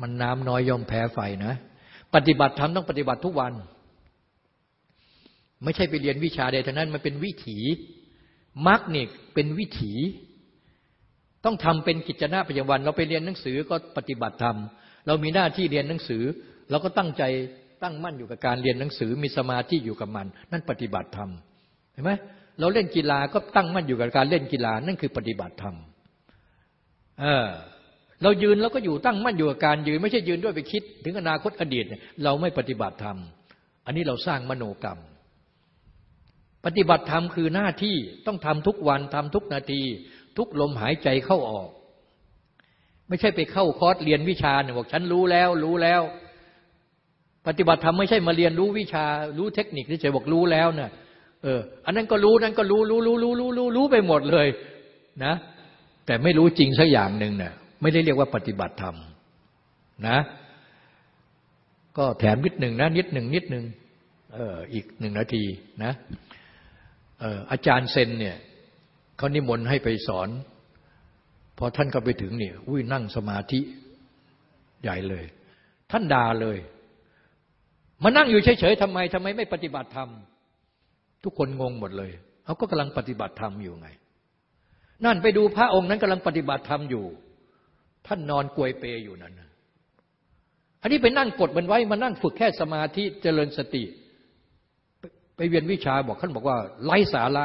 Speaker 2: มันน้ำน้อยยอมแพ้ไฟนะ ปฏิบัติธรรมต้องปฏิบัติทุกวัน ไม่ใช่ไปเรียนวิชาใดทั้งนั้น มันเป็นวิถีมรรคเนี่ยเป็นวิถี ต้องทำเป็นกิจนาประจำวัน เราไปเรียนหนังสือก็ปฏิบัติธรรม เรามีหน้าที่เรียนหนังสือ เราก็ตั้งใจตั้งมั่นอยู่กับการเรียนหนังสือ มีสมาธิอยู่กับมัน นั่นปฏิบัติธรรมเห็นไหมเราเล่นกีฬาก็ตั้งมั่นอยู่กับการเล่นกีฬานั่นคือปฏิบัติธรรมเออเรายืนเราก็อยู่ตั้งมั่นอยู่กับการยืน ไม่ใช่ยืนด้วยไปคิด ถึงอนาคตอดีตเราไม่ปฏิบัติธรรม อันนี้เราสร้างมโนกรรม ปฏิบัติธรรมคือหน้าที่ต้องทำทุกวันทำทุกนาที ทุกลมหายใจเข้าออก ไม่ใช่ไปเข้าคอร์สเรียนวิชาเนี่ยบอกฉันรู้แล้ว รู้แล้ว ปฏิบัติธรรมไม่ใช่มาเรียนรู้วิชา รู้เทคนิคที่เฉยบอกรู้แล้วเนะ่ยเออ อันนั้นก็รู้นั้นก็รู้รู้รู้รู้รู้รู้รู้ไปหมดเลย นะ แต่ไม่รู้จริงสักอย่างหนึ่งเนะ่ยไม่ได้เรียกว่าปฏิบัติธรรมนะ ก็แถมนิดหนึ่งนะ นิดหนึ่งนิดหนึ่งเอออีกหนึ่งนาทีนะอาจารย์เซนเนี่ยเขานิมนต์ให้ไปสอน อท่านก็ไปถึงเนี่ยอุ้ยนั่งสมาธิใหญ่เลย ท่านด่าเลย มานั่งอยู่เฉยๆทำไมทำไมไม่ปฏิบัติธรรม ทุกคนงงหมดเลยเขาก็กำลังปฏิบัติธรรมอยู่ไง นั่นไปดูพระองค์นั้นกำลังปฏิบัติธรรมอยู่ ท่านนอนกวยเปยอยู่นั้นอันนี้ไปนั่งกดมันไว้มานั่งฝึกแค่สมาธิเจริญสติ ไปเวียนวิชาบอกท่านบอกว่าไร้สาระ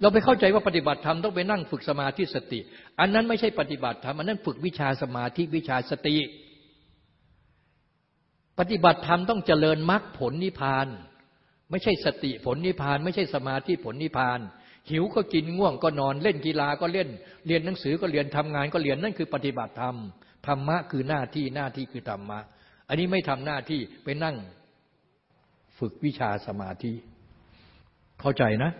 Speaker 2: เราไปเข้าใจว่าปฏิบัติธรรมต้องไปนั่งฝึกสมาธิสติ อันนั้นไม่ใช่ปฏิบัติธรรมอันนั้นฝึกวิชาสมาธิวิชาสติ ปฏิบัติธรรมต้องเจริญมรรคผลนิพพาน ไม่ใช่สติผลนิพพาน ไม่ใช่สมาธิผลนิพพาน หิวก็กินง่วงก็นอนเล่นกีฬาก็เล่น เรียนหนังสือก็เรียนทำงานก็เรียนนั่นคือปฏิบัติธรรมธรรมะคือหน้าที่หน้าที่คือธรรมะ อันนี้ไม่ทำหน้าที่ไปนั่ง ฝึกวิชาสมาธิ เข้าใจนะ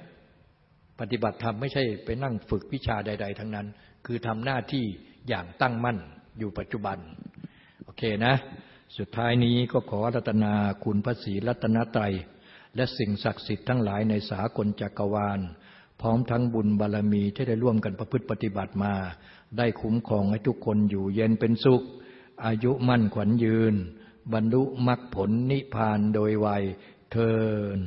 Speaker 2: ปฏิบัติธรรมไม่ใช่ไปนั่งฝึกวิชาใด ๆ ทั้งนั้น คือทำหน้าที่อย่างตั้งมั่นอยู่ปัจจุบัน โอเคนะ สุดท้ายนี้ก็ขอรัตนาคุณพระศรีรัตนตรและสิ่งศักดิ์สิทธิ์ทั้งหลายในสากลจักรวาล พร้อมทั้งบุญบารรมีที่ได้ร่วมกันประพฤติปฏิบัติมา ได้คุ้มครองให้ทุกคนอยู่เย็นเป็นสุข อายุมั่นขวัญยืน บรรลุมรรคผลนิพพานโดยไวยเทิน